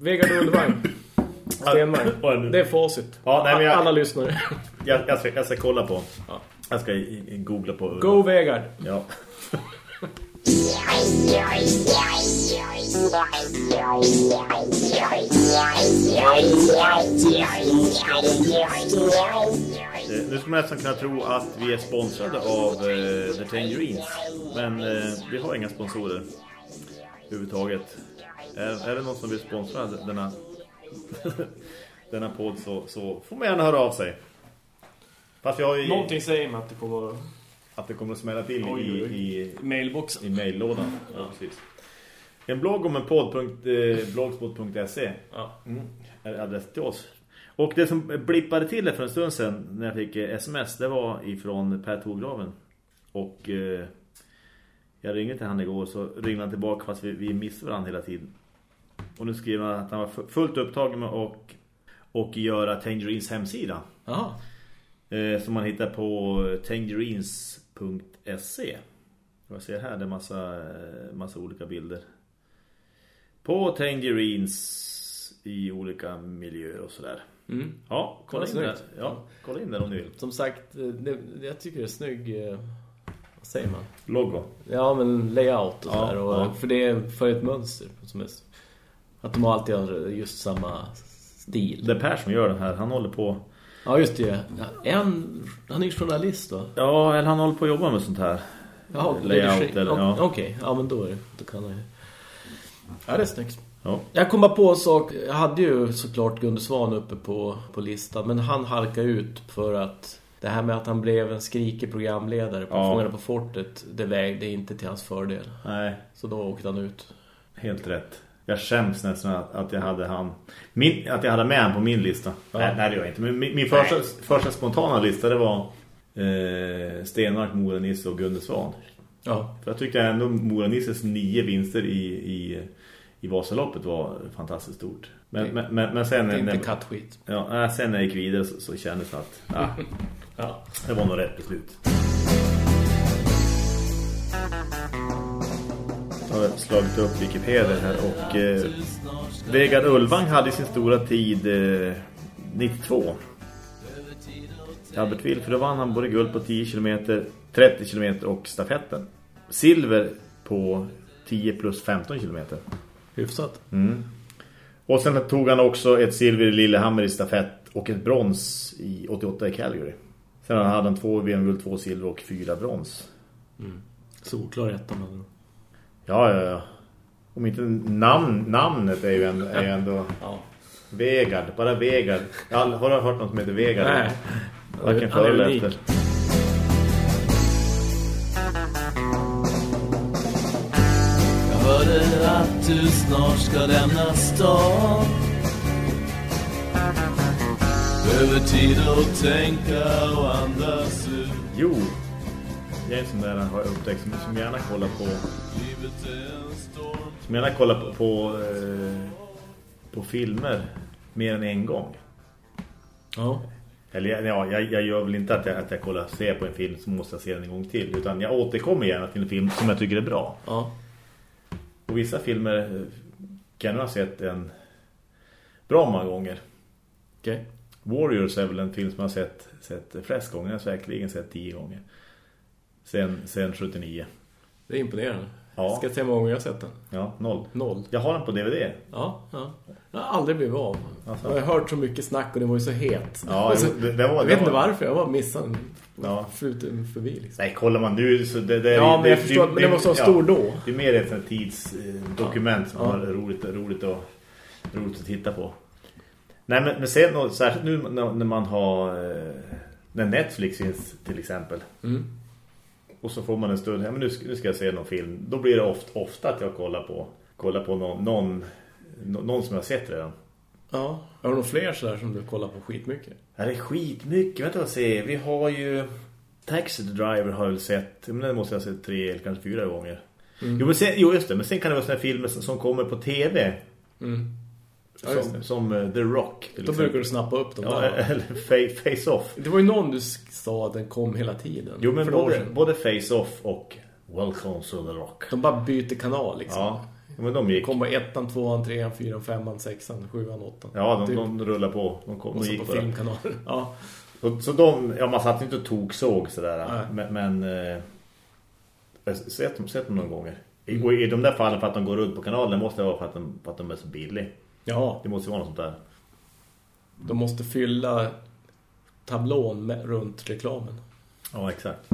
Vegard Ullvang. Stenmark. Det är facit. Ja, nej, jag- Alla lyssnare. Jag, jag, ska, jag ska kolla på. Ja. Jag ska googla på. Go Vegard. Ja. Eh, nu ska man nästan kunna tro att vi är sponsrade av eh, The Tangerines. Men eh, vi har inga sponsorer överhuvudtaget. Är, är det någon som vill sponsra denna, denna podd så, så får man gärna höra av sig. Fast jag har ju Någonting säger mig att det kommer att det kommer att smälla till Oj, i, i, mailboxen. i maillådan. Ja, precis. En blogg om en podd. eh, blogspot.se Ja. mm, är adress till oss. Och det som blippade till det för en stund sedan när jag fick eh, sms, det var ifrån Per Tograven. Och eh, jag ringde till han igår så ringde han tillbaka fast vi, vi missade varandra hela tiden. Och nu skriver han att han var fullt upptagen med att och göra Tangerines hemsida. Eh, som man hittar på tangerines.se. Jag ser här, det är massa, eh, massa olika bilder. På Tangerines i olika miljöer och sådär. Mm. Ja, kolla in, där. Ja, kolla in där om ni vill. Som sagt, eh, det, jag tycker det är snygg... eh, Vad säger man? Logo. Ja, men layout och Ja, sådär. Och, ja. För det är för ett mönster. Som är, att de alltid har just samma stil. Det är Per som gör den här. Han håller på... Ja, just det. En, han är ju journalist då. Ja, eller han håller på att jobba med sånt här. Jaha, Layout eller- o- ja. Okej, ja men då, är det, då kan han ju... Ja, det är snyggt. Ja. Jag kom bara på en sak. Jag hade ju såklart Gunde Svan uppe på, på listan. Men han halkade ut för att det här med att han blev en skrikig programledare på Ja. Fångarna på fortet, det vägde inte till hans fördel. Nej, Så då åkte han ut. helt rätt. Jag skäms nästan att, att jag hade han... Min, att jag hade med han på min lista. Ja. Nej, nej, det gör jag inte. Men min, min första, första spontana lista, det var eh, Stenmark, Mora Nisse och Gunde Svan. Ja. För jag tyckte ändå Mora Nisses nio vinster i, i, i Vasaloppet var fantastiskt stort. Men, Det- men, men, men sen, Det är när, inte kattskit. ja, sen när jag gick vidare så, så kändes det att ja, Ja. det var nog rätt beslut. Har slagit upp Wikipedia här och eh, Vegard Ulvang hade sin stora tid eh, 92 i Albertville för då vann han både guld på 10 km, 30 km och stafetten. Silver på 10 plus 15 km. Hyfsat. Mm. Och sen tog han också ett silver i Lillehammer i stafett och ett brons i 88 i Calgary. Sen hade han två VM-guld, två silver och fyra brons. Solklar etta med. Ja, ja, ja. Om inte namn, namnet är ju ändå, är ju ändå Ja. Vegard, bara Vegard. Jag har du hört något som heter Vegard? Nej. Varken före eller efter. Jag hörde att du snart ska lämna stan Behöver tid att tänka och andas ut Jo, jag är en sån där har jag upptäckt som, som gärna kollar på Som gärna kollar på på, eh, på filmer mer än en gång. Ja. Eller ja, jag, jag gör väl inte att jag, att jag kollar ser på en film så måste jag se den en gång till. Utan jag återkommer gärna till en film som jag tycker är bra. Ja. Och vissa filmer eh, kan jag ha sett en bra många gånger. Okej. Warriors är väl en film som jag har sett, sett flest gånger. Jag har säkerligen sett tio gånger. Sen, sen 79. Det är imponerande. Ja. Ska se hur många jag har sett den? Ja, noll. Noll. Jag har den på DVD. Ja, ja. Jag har aldrig blivit av. Alltså. Jag har hört så mycket snack och det var ju så het. Ja, Och så, det- det var- jag det vet inte var- varför, jag var missad. Ja. Fluten förbi liksom. Nej, kollar man nu så det, det Ja, men jag förstår, men det var så stor då. Det är mer ett tidsdokument som Ja. var roligt, roligt, att, roligt att titta på. Nej, men, men sen, och särskilt nu när, när man har eh, när Netflix finns till exempel. Mm. Och så får man en stund, ja, men nu, ska, nu ska jag se någon film. Då blir det ofta, ofta att jag kollar på, kollar på någon, någon, någon som jag har sett redan. Ja. Har du fler sådär som du kollar på skitmycket? Ja, det är skitmycket. Vänta vad se. Vi har ju Taxi Driver har jag väl sett. Men den måste jag ha sett tre eller kanske fyra gånger. Mm. Jo, men sen, jo, just det. Men sen kan det vara här filmer som, som kommer på tv. Mm. Ja, som som eh, The Rock. Då exempel. brukar du snappa upp dem Ja, där. eller Fa- Face Off. Det var ju någon du sa att den kom hela tiden. Jo, men både, både Face Off och Welcome to The Rock. De bara byter kanal liksom. Ja, men de gick. Kom bara ettan, tvåan, trean, fyran, femman, sexan, sjuan, åttan. Ja, de, Typ. de rullar på. De, kom, Och de så gick på bara. filmkanalen. Ja. Så, så de, ja man satt inte och tog såg sådär. Nej. Men, men eh, sett, dem- sett dem några gånger. I, och i de där fallen för att de går runt på kanalen måste det vara för att de, för att de är så billiga. Ja, Det måste ju vara något sånt där. de måste fylla tablån med, runt reklamen. Ja, exakt.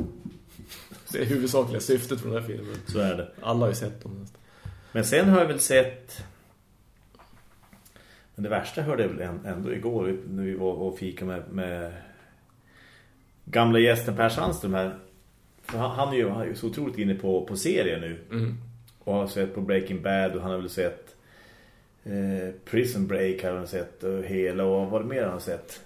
Det är huvudsakliga syftet från den här filmen. Så är det. Alla har ju sett dem nästan. Men sen har jag väl sett... Men det värsta hörde jag väl än- ändå igår när vi var och fika med, med gamla gästen Per Sandström här. För han, han är ju, han är ju så otroligt inne på, på serier nu. Mm. Och har sett på Breaking Bad och han har väl sett eh, Prison Break har han sett och hela och vad mer han sett?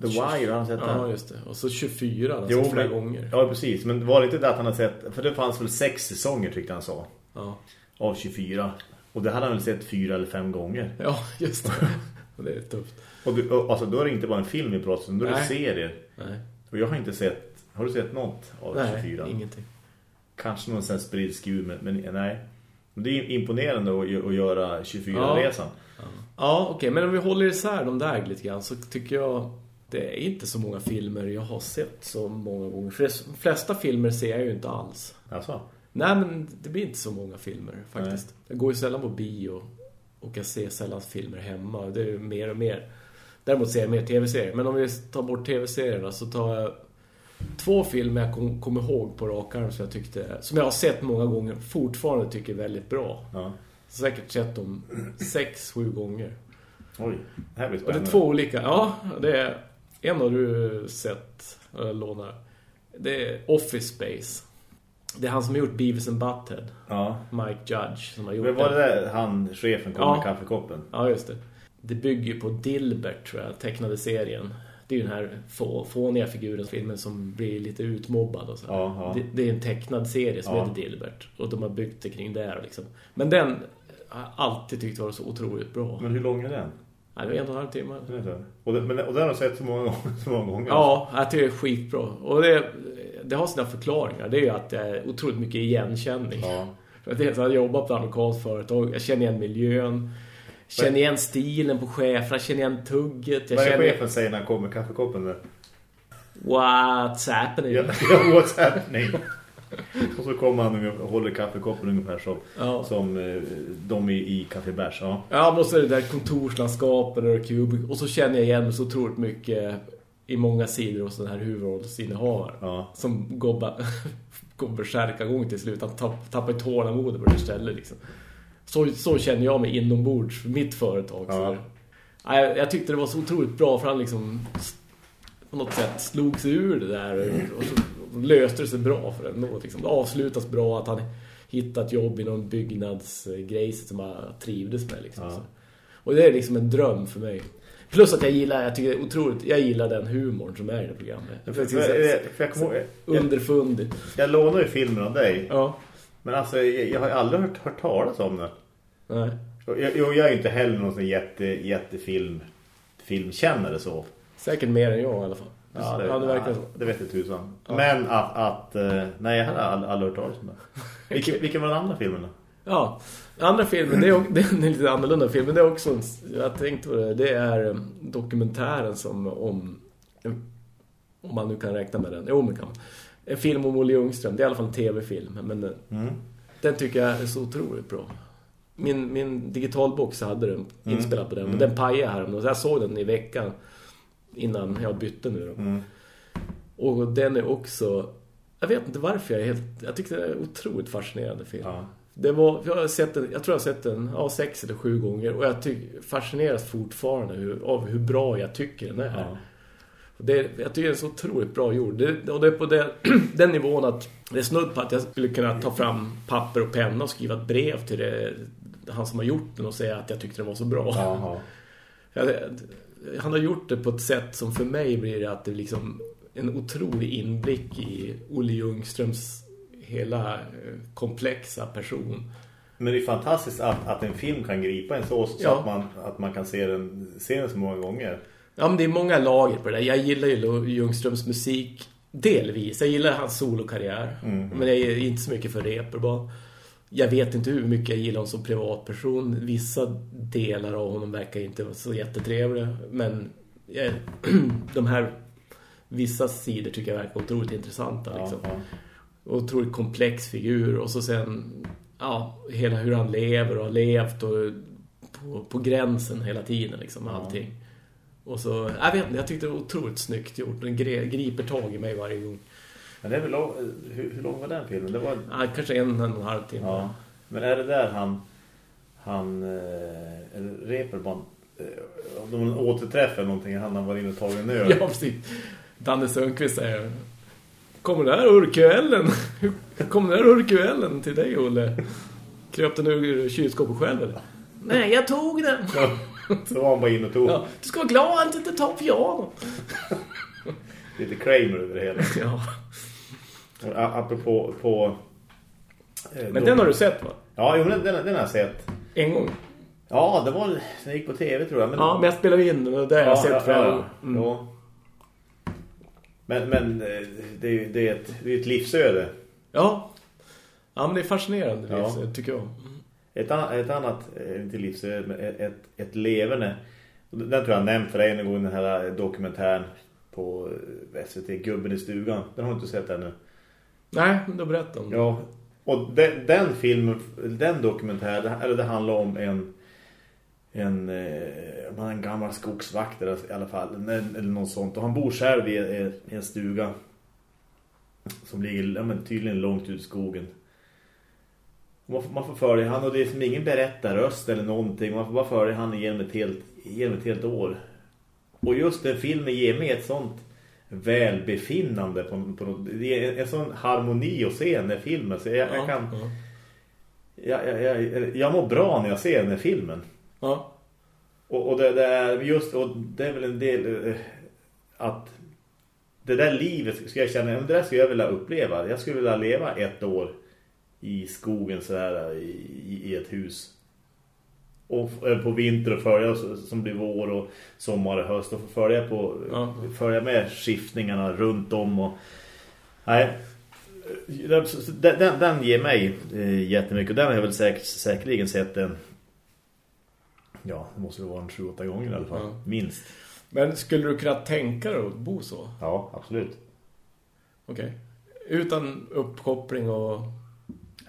The Wire har han sett Ja, där. just det. Och så 24 har han Jo, flera men- gånger. Ja, precis. Men var det inte det att han har sett... För det fanns väl sex säsonger tyckte han sa. Ja, Av 24. Och det hade han väl sett fyra eller fem gånger. ja just det. Och det är tufft. Och, du, och alltså, då är det inte bara en film vi pratar om, då är det Nej. serier. Nej, Och jag har inte sett... Har du sett något av nej 24? ingenting. Kanske någon sån här spridd skur, men, men nej. Det är imponerande att, att göra 24-resan. Ja, okej. Men om vi håller isär de där lite grann så tycker jag det är inte så många filmer jag har sett så många gånger. För de flesta filmer ser jag ju inte alls. Alltså. Nej, men det blir inte så många filmer faktiskt. Jag går ju sällan på bio och jag ser sällan filmer hemma. Det är ju mer och mer. Däremot ser jag mer tv-serier. Men om vi tar bort tv-serierna så tar jag två filmer jag kom, kommer ihåg på rak arm som jag tyckte, som jag har sett många gånger fortfarande tycker är väldigt bra. Ja. Säkert sett dem sex, sju gånger. Oj, det här blir Och det är spännande. två olika. Ja, det är en har du sett eller lånar. Det är Office Space. Det är han som har gjort Beavis and Butthead. Ja. Mike Judge som har gjort Men var det där han, chefen, kom Ja. med kaffekoppen? Ja, just det. Det bygger på Dilbert, tror jag, tecknade serien. Det är ju den här få, fåniga figuren i filmen som blir lite utmobbad och så. Ja, ja. Det, det är en tecknad serie som Ja. heter Dilbert. Och de har byggt det kring det liksom. Men den har jag alltid tyckt var så otroligt bra. Men hur lång är den? Ja, det var en och en halv timme. Jag. Och, det, men, och den har du sett så många, gånger- så många gånger. Ja, jag tycker det är skitbra. Och det, det har sina förklaringar. Det är ju att det är otroligt mycket igenkänning. Ja. För att är jag jobbar på ett amerikanskt företag. Jag känner igen miljön. Känner igen stilen på cheferna. Känner igen tugget. Jag Vad är känner... chefen säger när han kommer kaffekoppen där? What's happening? Ja, ja, what's happening? och så kommer han och håller kaffekoppen ungefär som, Ja. som eh, de i, i Café Bärs. Ja. Ja, och så är det där kontorslandskapet och kubik. Och så känner jag igen så otroligt mycket i många sidor hos den här huvudrollsinnehavaren. Ja. Som går går gång till slut. Han tapp, tappar tålamodet på det stället liksom. Så, så känner jag mig inombords för mitt företag. Ja. Jag, jag tyckte det var så otroligt bra för han liksom på något sätt slog sig ur det där och så löste det sig bra för den. Liksom. Det avslutas bra att han hittat jobb i någon byggnadsgrej som han trivdes med. Liksom. Ja. Och det är liksom en dröm för mig. Plus att jag gillar, jag tycker otroligt, jag gillar den humorn som är i det programmet. För, För, för, för, jag, kommer ihåg- jag, jag lånar ju filmen av dig. Ja. Men alltså, jag, jag har aldrig hört, hört talas om den. Nej. Och Jag, jag, jag är ju inte heller någon sån jätte, jättefilm filmkännare så. Säkert mer än jag i alla fall. Ja, det, ja, det verkar så. det vet jag tusan. Men att, att eh, nej jag hade aldrig, aldrig hört talas om det. Vilken, vilken var den andra filmen då? Ja, andra filmen, det är, det är en lite annorlunda film, men det är också en, jag tänkte på det, det är um, dokumentären som om, om man nu kan räkna med den, jo men kan man. En film om Olle Ljungström, det är i alla fall en tv-film, men den, Mm. den tycker jag är så otroligt bra. Min, min digitalbox hade den Mm. inspelad på den, men den pajade här, och jag såg den i veckan innan jag bytte nu då. Mm. Och den är också... Jag vet inte varför jag är helt... Jag tyckte det är en otroligt fascinerande film. Ja. Det var, jag, har sett den, jag tror jag har sett den ja, sex eller sju gånger. Och jag tyck, fascineras fortfarande hur, av hur bra jag tycker den är. Ja. Det, jag tycker den är så otroligt bra gjord. Det, och det är på den, den nivån att det är snudd på att jag skulle kunna ta fram papper och penna och skriva ett brev till det, han som har gjort den och säga att jag tyckte den var så bra. Jaha. Ja, han har gjort det på ett sätt som för mig blir det att det är liksom en otrolig inblick i Olle Ljungströms hela eh, komplexa person. Men det är fantastiskt att, att en film kan gripa en så, så Ja. att, man, att man kan se den, se den så många gånger. Ja, men det är många lager på det där. Jag gillar ju Ljungströms musik delvis. Jag gillar hans solokarriär. Men jag är inte så mycket för reperband. Jag vet inte hur mycket jag gillar honom som privatperson. Vissa delar av honom verkar inte vara så jättetrevliga. Men jag, de här vissa sidor tycker jag verkar otroligt intressanta. Ja, Liksom. ja. Otroligt komplex figur. Och så sen ja, hela hur han lever och har levt och på, på gränsen hela tiden liksom allting. Och så, jag vet inte, jag tyckte det var otroligt snyggt gjort. Den griper tag i mig varje gång. Men det är väl lång, hur, hur lång var den filmen? Det var, Ja, kanske en, en och en halv timme. ja. Men är det där han, han eh, Reeperbahn, eh, om de återträffar någonting, han har varit inne och tagit en öl. Ja, precis. Danne Sundqvist säger Kommer den här urkuellen? Kommer den här urkuellen till dig, Olle? Kröp den ur kylskåpet själv, eller? Nej, jag tog den. Så var han bara in och tog Ja, du ska vara glad att du inte tar piano. lite Kramer över det hela. Ja. Apropå på... eh, Men då- den har du sett va? Ja, jo, men den, den har jag sett. En gång. Ja, det var den gick på tv tror jag. Men, Ja, men jag spelar in den och det har jag sett flera ja. Mm. ja. Men, men eh, det, är det, är ett, det är ett livsöde. Ja. Ja, men det är fascinerande, Ja. ja. tycker jag. Ett annat, ett annat eh, inte men ett, ett, ett levande. Den tror jag nämnt för dig en gång, den här dokumentären på eh, SVT, Gubben i stugan. Den har du inte sett ännu. Nej, då berätta om det. Ja, och den, den filmen, den dokumentären, eller det handlar om en en, eh, en gammal skogsvaktare i alla fall, eller något sånt. Och han bor själv i, i en stuga som ligger ja, men tydligen långt ut i skogen. Man får, man får följa han och det är som ingen berättarröst eller någonting. Man får bara följa han genom ett helt, genom ett helt år. Och just den filmen ger mig ett sånt välbefinnande på, på något, det är en, en sån harmoni att se den här filmen så jag, jag kan Ja. jag, jag, jag, jag mår bra när jag ser den här filmen ja. och, och det, det är just och det är väl en del eh, att det där livet ska jag känna, det där skulle jag vilja uppleva jag skulle vilja leva ett år i skogen så här i, i, ett hus och på vinter och följa som blir vår och sommar och höst och följa på Ja. följa med skiftningarna runt om och nej den, den, den ger mig eh, jättemycket och den har jag väl säkert, säkerligen sett en ja, det måste vara en 7-8 gånger i alla fall, Ja. minst Men skulle du kunna tänka dig att bo så? ja, absolut Okej. Utan uppkoppling och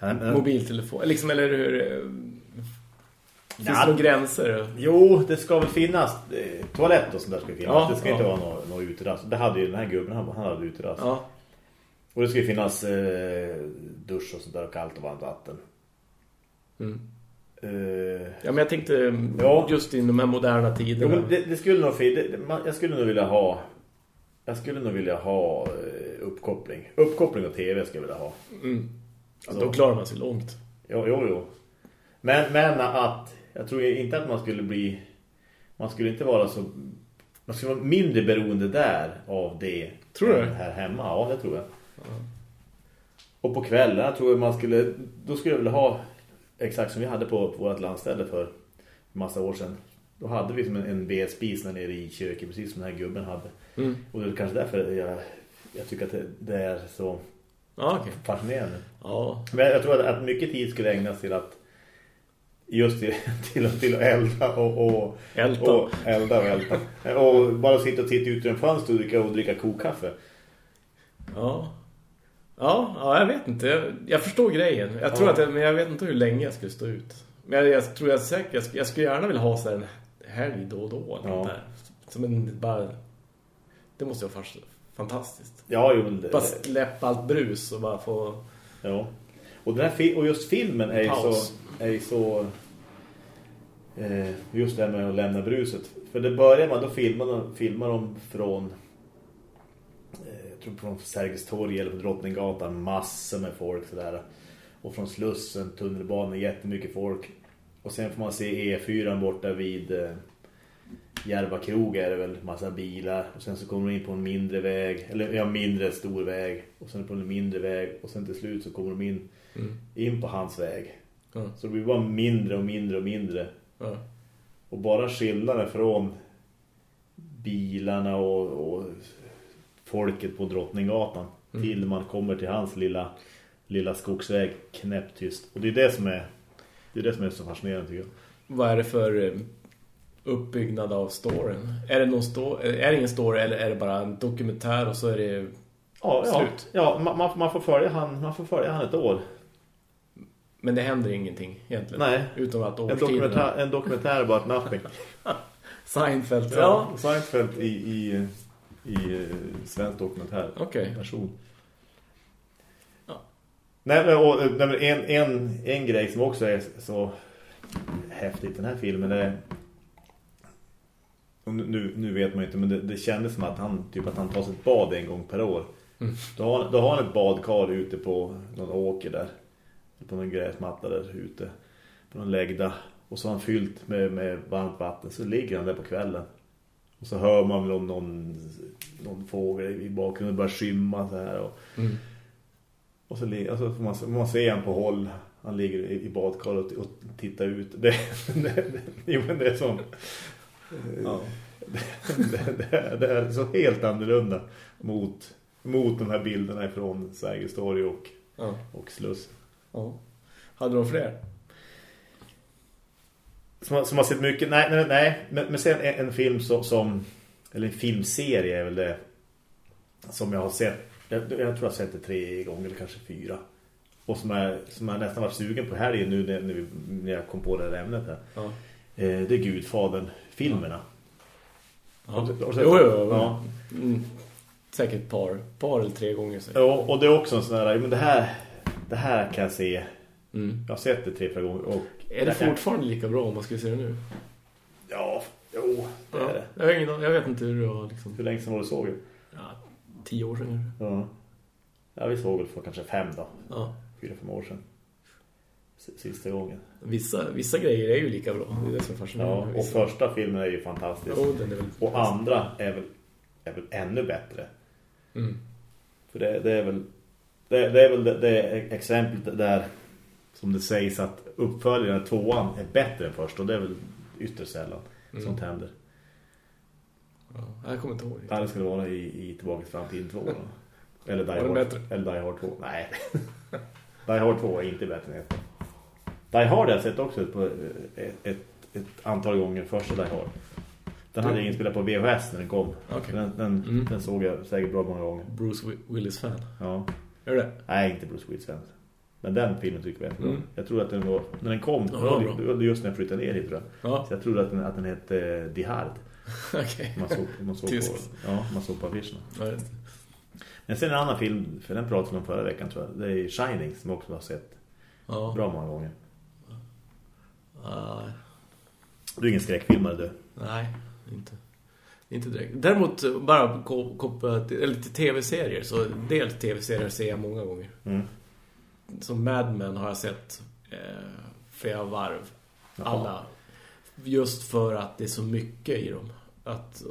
men, mobiltelefon? Liksom, eller hur... eh, Finns Ja. det gränser? Jo, det ska väl finnas eh, toalett och sånt där ska finnas. Ja, det ska ja. inte vara någon, någon utedass. Det hade ju den här gubben, han, han hade utedass. Ja. Och det ska ju finnas eh, dusch och sånt där och kallt och varmt vatten. Mm. Eh, Ja, men jag tänkte Ja. just i de här moderna jo, tiderna. men det, det skulle nog det, jag skulle nog vilja ha jag skulle nog vilja ha uppkoppling. Uppkoppling och tv skulle jag vilja ha. Mm. Ja, Så. då klarar man sig långt. Jo, jo, jo. Men, men att jag tror inte att man skulle bli man skulle inte vara så man skulle vara mindre beroende där av det Tror du? här hemma. Ja, det tror jag. Och på kvällarna tror jag man skulle då skulle jag vilja ha exakt som vi hade på, på vårt landställe för en massa år sedan. Då hade vi som en, en vedspis där nere i köket precis som den här gubben hade. Mm. Och det är kanske därför jag, jag tycker att det, det är så Okej. fascinerande. Ja. Men jag tror att, att mycket tid skulle ägnas till att just till, till, till att elda och, och, Älta. och elda och älta. Och bara sitta och titta ut genom fönstret och dricka, och dricka kokkaffe. Ja. Ja, ja, jag vet inte. Jag, jag förstår grejen. Jag tror Ja. att jag, men jag vet inte hur länge jag skulle stå ut. Men jag, jag tror jag säkert jag, skulle- jag skulle gärna vilja ha så här en helg då och då eller Ja. där. Som en bara Det måste fast, fantastiskt. Ja, jo, det, Bara släppa allt brus och bara få ja. Och, den här och just filmen är ju så, är ju så eh, just det här med att lämna bruset. För det börjar man, då filmar de, filmar de från eh, jag tror från Sergels torg eller på Drottninggatan massor med folk sådär. Och från Slussen, tunnelbanan, jättemycket folk. Och sen får man se E4 borta vid eh, Järva krog är det väl massa bilar. Och sen så kommer de in på en mindre väg. Eller ja, mindre stor väg. Och sen på en mindre väg. Och sen till slut så kommer de in, Mm. in på hans väg. Ja. Så det blir bara mindre och mindre och mindre. Ja. Och bara skillnaden från bilarna och, och folket på Drottninggatan Mm. till man kommer till hans lilla, lilla skogsväg knäpptyst. Och det är det som är det är det som är så fascinerande tycker jag. Vad är det för eh, uppbyggnad av storyn? Är det, någon sto- är det ingen story eller är det bara en dokumentär och så är det... Ja, ja, Slut. ja man, man, man får följa han, man får följa han ett år. Men det händer ingenting egentligen. Nej. Utom att En dokumentär, en dokumentär about nothing. Seinfeld. Ja, Ja. Seinfeld i, i, i eh, svensk dokumentär. Okej. Version. Ja. Nej, men, och, nej, men en, en, en grej som också är så häftigt i den här filmen är nu, nu vet man inte men det, det kändes som att han typ att han tar sig ett bad en gång per år. Mm. Då, har, då har han ett badkar ute på någon åker där. På någon gräsmatta där ute. På någon lägda. Och så har han fyllt med, med varmt vatten. Så ligger han där på kvällen. Och så hör man någon, någon, någon fågel i bakgrunden börja skymma så här. Och, Mm. och så, li- alltså, får man, man se han på håll. Han ligger i, badkaret och, och tittar ut. Det, det, det, men det är som... Ja. det, det, är- det är så helt annorlunda mot, mot de här bilderna från Sergels torg och, Ja. och Sluss. ja. Hade de fler? Som, har- som har sett mycket, nej, nej, nej men, men sen en, en film som, som, eller en filmserie är väl det som jag har sett, jag, jag tror jag har sett det tre gånger eller kanske fyra. Och som jag, som jag nästan varit sugen på här nu när, när, vi, när jag kom på det här ämnet här. Ja. Eh, det är Gudfadern-filmerna. Ja. Har du- har du Jo, jo, jo. Ja. Mm. Säkert par, par eller tre gånger. säkert. Ja, och det är också en sån här, men det här, det här kan jag se. Mm. Jag har sett det tre, fyra gånger. Och Är det fortfarande lika bra om man skulle se det nu? Ja, jo, det är det. Jag, har ingen, jag vet inte hur det var liksom. Hur länge sedan var du såg det? Ja, tio år sedan. Ja. ja, vi såg väl för kanske fem då. Ja. Fyra, fem år sedan. Sista gången. Vissa, vissa grejer är ju lika bra. Det är det som är fascinerande. Ja, och första filmen är ju fantastisk. Jo, är. Och andra är väl, är väl ännu bättre. Mm. För det, det är väl det, det är väl det, det exemplet där som det sägs att uppföljaren tvåan är bättre än först och det är väl ytterst sällan Mm. sånt händer. Ja, jag kommer inte ihåg. Det skulle vara i, i Tillbaka till framtiden 2 då. Eller Die det Hard, eller Die Hard 2. Nej. Die Hard 2 är inte bättre än ett. Die Hard har jag sett också på ett, ett, ett antal gånger första Die Hard. Den hade jag inspelat på VHS när den kom. Okej. Den, den, Mm. den såg jag säkert bra många gånger. Bruce Wi- Willis-fan. Ja. Är det? Nej, inte Bruce Willis fan. Men den filmen tycker jag är bra. Mm. Jag tror att den var, när den kom, Ja, bra. det var just när jag flyttade ner hit tror jag. Ja, Så jag trodde att den, att den hette eh, Die Hard. okej. Man såg, man såg, på, Tysk. ja, man såg på affischerna. Ja. Men sen en annan film, för den pratade vi om förra veckan tror jag. Det är Shining som jag också har sett Ja. bra många gånger. Ja, Du är ingen skräckfilmare du. nej, inte. Inte direkt. Däremot bara ko- kopplat till, tv-serier. Så dels tv-serier ser jag många gånger. Mm. Som Mad Men har jag sett eh, flera varv. Jaha. Alla. Just för att det är så mycket i dem. Att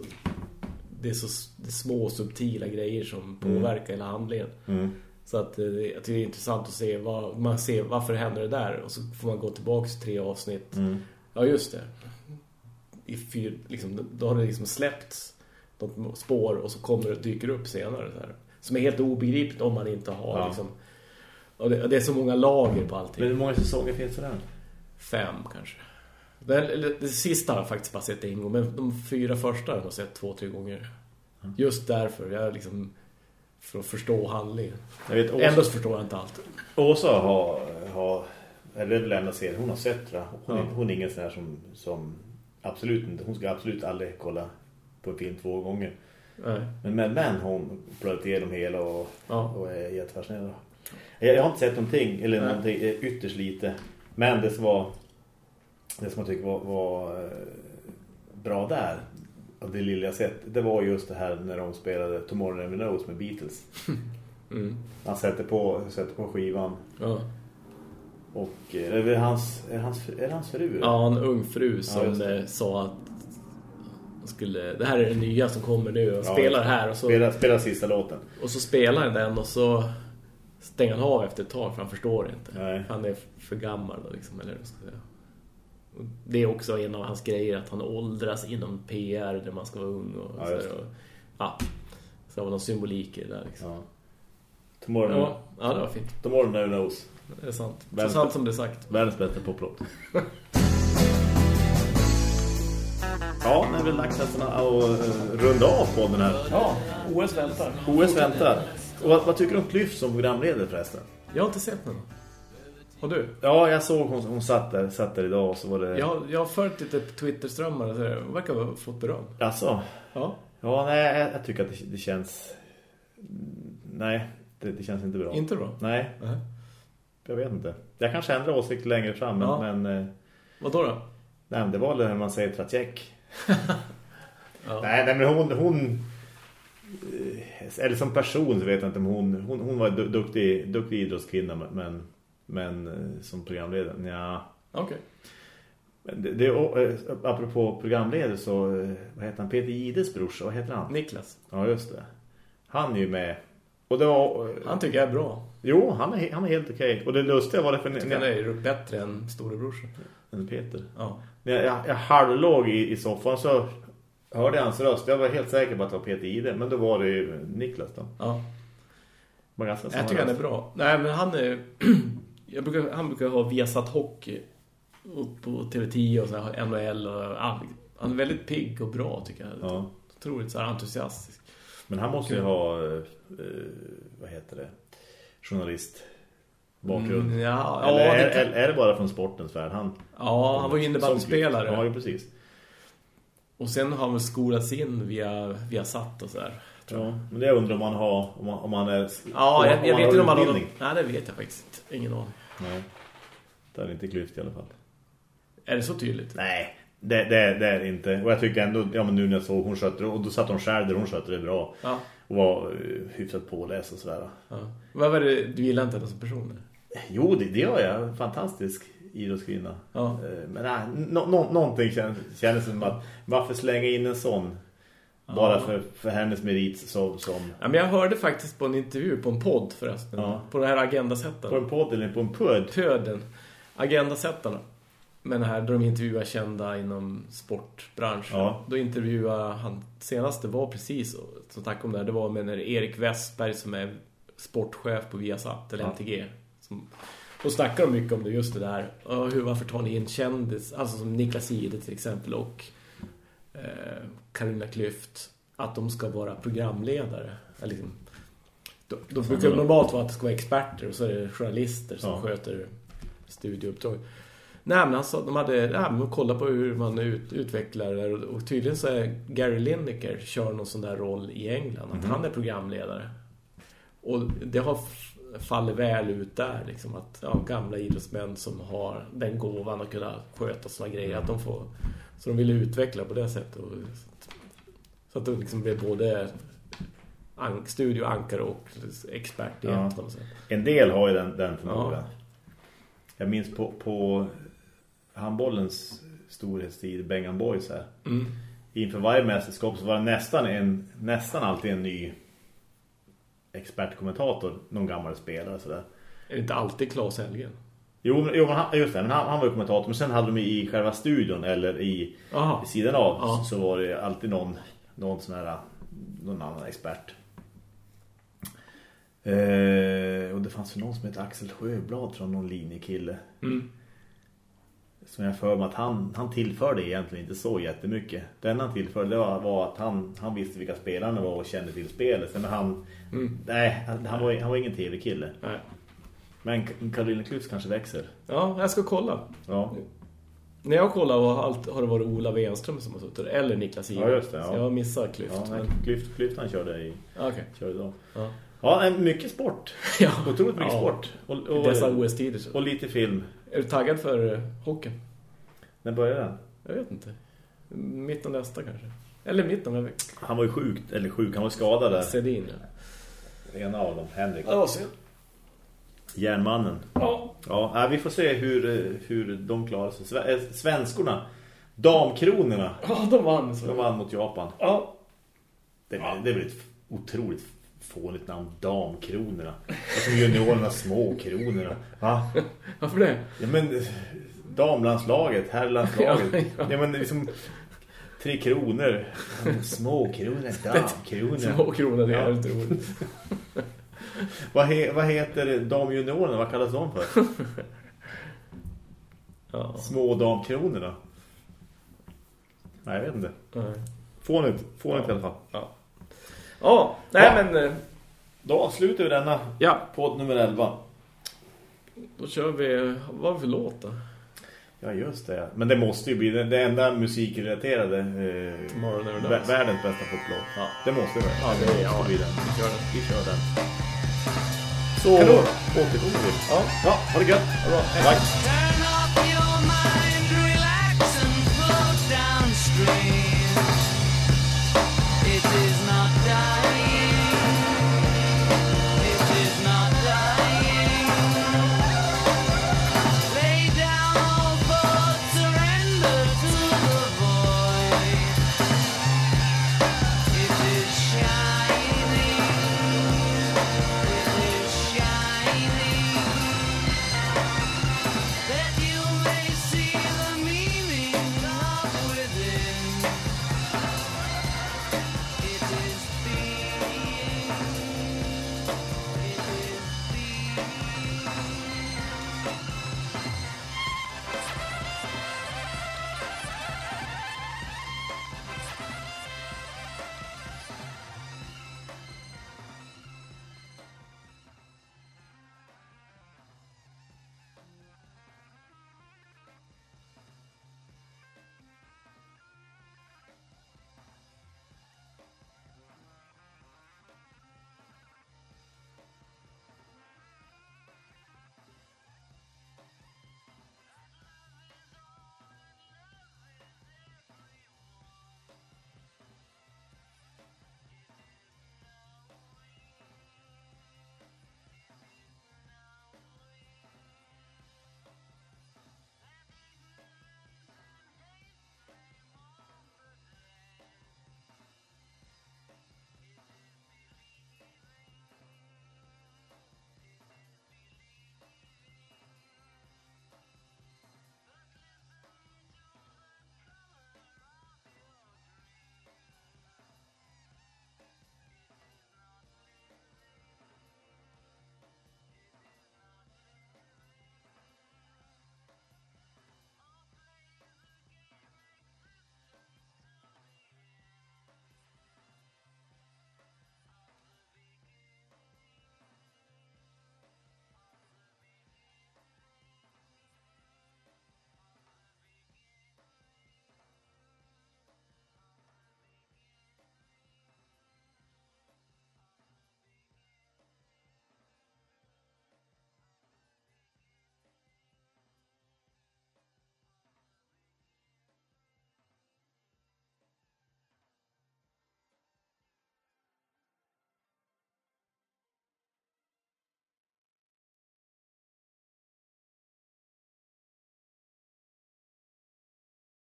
det är så det är små subtila grejer som påverkar hela handlingen. Mm. Så att eh, jag tycker det är intressant att se vad, man ser varför händer det där och så får man gå tillbaka till tre avsnitt. Mm. Ja just det. I fyr, liksom, då har det liksom släppts något spår och så kommer det dyker upp senare så här. Som är helt obegripligt om man inte har Ja. liksom och det, och det är så många lager på allting. Men hur många säsonger finns det där? Fem kanske. Det, eller, det sista har jag faktiskt bara sett en gång men de fyra första har jag sett två, tre gånger. Just därför. Jag liksom för att förstå handlingen. Jag vet, Åsa, Ändå förstår jag inte allt. Åsa har, har eller det enda serien hon har sett jag. Hon, Ja. är, hon är ingen sån här som, som absolut inte, hon ska absolut aldrig kolla på en film två gånger. Nej. Men, men, men hon plöjt igenom hela och, Ja. och är jättefascinerad. Jag, jag har inte sett någonting, eller Nej. någonting, eh, ytterst lite. Men det som var det som jag tycker var, var eh, bra där det lilla jag sett, det var just det här när de spelade Tomorrow Never Knows med Beatles. Mm. Han sätter på, sätter på skivan Ja. och eh, är det hans, är det hans, är det hans fru? Ja, en ung fru Ja, som det. eh, sa att skulle, det här är det nya som kommer nu och Ja, spelar här och så, Spela, spela sista låten. och så spelar han den och så stänger han av efter ett tag för han förstår inte. Nej. Han är för gammal liksom, eller vad ska jag säga. Och Det är också en av hans grejer att han åldras inom PR där man ska vara ung och Ja, så, och, ja. Så det var någon symbolik i det där liksom. Ja. Tomorrow, Ja, ja, det var fint. Tomorrow Never Knows. Det är sant. Så Vänster. sant som det är sagt. Världens bästa poplåt. ja, nu är väl dags att uh, runda av på den här. Ja, OS väntar. OS väntar. Och vad, vad tycker du om Klyft som programledare förresten? Jag har inte sett någon. Och du? Ja, jag såg hon, hon satt, där, satt där idag och så var det... Jag, har- jag har följt lite Twitter-strömmar och så där. Hon verkar ha fått beröm. Alltså, Ja. ja, nej, jag, jag tycker att det, det känns... Nej, det, det känns inte bra. Inte bra? Nej, Nej. jag vet inte. Jag kanske ändrar åsikt längre fram, men... Ja. men eh, Vad då då? nej, det var när man säger Tracek. Ja. Nej, nej, men hon... hon eh, eller som person så vet jag inte om hon... Hon, hon var du, duktig, duktig idrottskvinna, men... Men eh, som programledare, ja. Okej. Men det, det, eh, apropå programledare så, eh, vad heter han? Peter Gides brorsa, vad heter han? Niklas. Ja, just det. Han är ju med. Och det var... Han tycker jag är bra. Jo, han är, han är helt okej. Och det lustiga var det för... Jag tycker han är bättre än storebrorsan. än Peter. Ja. När jag, jag, halvlåg i, i soffan så hörde jag hans röst. Jag var helt säker på att det var Peter Ide. Men då var det ju Niklas då. ja. Jag tycker han är bra. Nej, men han är... jag brukar, han brukar ha Viasat Hockey upp på TV10 och så här, NHL och... ja, Han är väldigt pigg och bra tycker jag. Ja. Otroligt så här entusiastisk. Men han måste ju ha, eh, eh, vad heter det, journalist bakgrund. Mm, ja, eller, ja, är, det kan- är, det bara från sportens värld? Han, Ja, han var ju innebandyspelare. Ja, precis. Och sen har han väl skolats in via, via satt och så här. Ja, men det jag undrar om man har, om man, om man är... Ja, om, jag, jag vet inte om han har någon... Nej, det vet jag faktiskt. Ingen aning. Nej, det är inte klyft i alla fall. Är det så tydligt? Nej, det, det, det är det inte. Och jag tycker ändå, ja men nu när jag såg hon skötte det, och då satt hon själv där hon skötte det bra. Ja. Och var uh, hyfsat påläst och sådär. ja. Vad var det du gillade inte henne som person? Jo, det, det gör jag. Fantastisk idrottskvinna. Ja. Eh, Men nej, no, no, någonting känns, känns som att varför slänga in en sån bara för, för hennes merit som, som Ja, men jag hörde faktiskt på en intervju på en podd förresten. Ja. På det här på agendasättarna. en podd eller på en pudd. Pöden. Agendasättarna. Men här då de intervjuar kända inom sportbranschen. Ja. Då intervjuar han senaste var precis som tack om det här. Det var med Erik Westberg som är sportchef på Viasat eller Ja. MTG. Som, då snackar de mycket om det just det där. Hur, varför tar ni in kändis? Alltså som Niklas Ide till exempel och eh, Carolina Klüft. Att de ska vara programledare. Eller liksom, då, då brukar det normalt vara att det ska vara experter och så är det journalister som Ja. sköter studieuppdrag. Nej men alltså, de hade nej, men kolla på hur man ut, utvecklar det och, och tydligen så är Gary Lineker kör någon sån där roll i England att han är programledare. Och det har fallit väl ut där liksom att ja, gamla idrottsmän som har den gåvan att kunna sköta såna grejer att de får så de vill utveckla på det sättet och, så att de liksom blir både an, studioankare och expert i Ja. ett på något sätt. En del har ju den, den förmågan. Ja. Jag minns på, på handbollens storhetstid, Bengan Boys här. Mm. Inför varje mästerskap så var det nästan, en, nästan alltid en ny expertkommentator, någon gammal spelare sådär. Är det inte alltid Claes Helgen? Jo, jo men han, just det, men han, han var ju kommentator. Men sen hade de i själva studion eller i, Aha. i sidan av Ja. så, var det alltid någon, någon sån här, någon annan expert. Eh, och det fanns ju någon som hette Axel Sjöblad från någon linjekille. Mm. Som jag för mig att han, han tillförde egentligen inte så jättemycket. Enda han tillförde var, var att han, han visste vilka spelarna var och kände till spelet. Men han, Mm. nej, han, han, var, han var ingen tv-kille. Nej. Men Karolina Klutz kanske växer. Ja, jag ska kolla. Ja. När jag kollar har, allt, har det varit Ola Wenström som har suttit eller Niklas Ivar. Ja, just det, ja. Så jag har missat Klyft. Ja, men... Klyft, Klyftan körde i Okej. körde då. Ja. Ja, mycket sport. Ja. Otroligt mycket Ja. sport. Och, och, dessa OS-tider. och lite film. Är du taggad för uh, hockeyn? När började den? Jag vet inte. Mitten nästa kanske. Eller mitten av veckan. Han var ju sjuk, eller sjuk, han var skadad där. Sedin, ja. En av dem, Henrik. Ja, se. Järnmannen. Ja. Ja, nej, vi får se hur, hur de klarar sig. Eh, Svenskorna, damkronorna, Ja, de vann så. de vann mot Japan. Ja. Det är, det är väl ett otroligt fånigt namn, damkronorna. Som juniorerna, småkronorna. Va? Varför det? Ja, men damlandslaget, herrlandslaget. Ja, ja, ja. men liksom tre kronor. Småkronor, damkronor. Små kronor, det är Ja. helt roligt. Vad, he, vad heter damjuniorerna? Vad kallas de för? Ja. Små damkronorna. Nej, jag vet inte. Fånigt, fånigt i alla fall. Ja. Ja, nej Ja. men... eh, Då avslutar vi denna Ja, podd nummer 11. då kör vi... Vad det för låt då? Ja, just det. Men det måste ju bli det, det enda musikrelaterade eh, världens bästa poplåt. Ja. Det måste det Ja, det ja. måste bli den. Vi kör den. Vi kör den. Så Kanon. återkommer vi. Ja. Ja, ha det gött. Bra. Tack.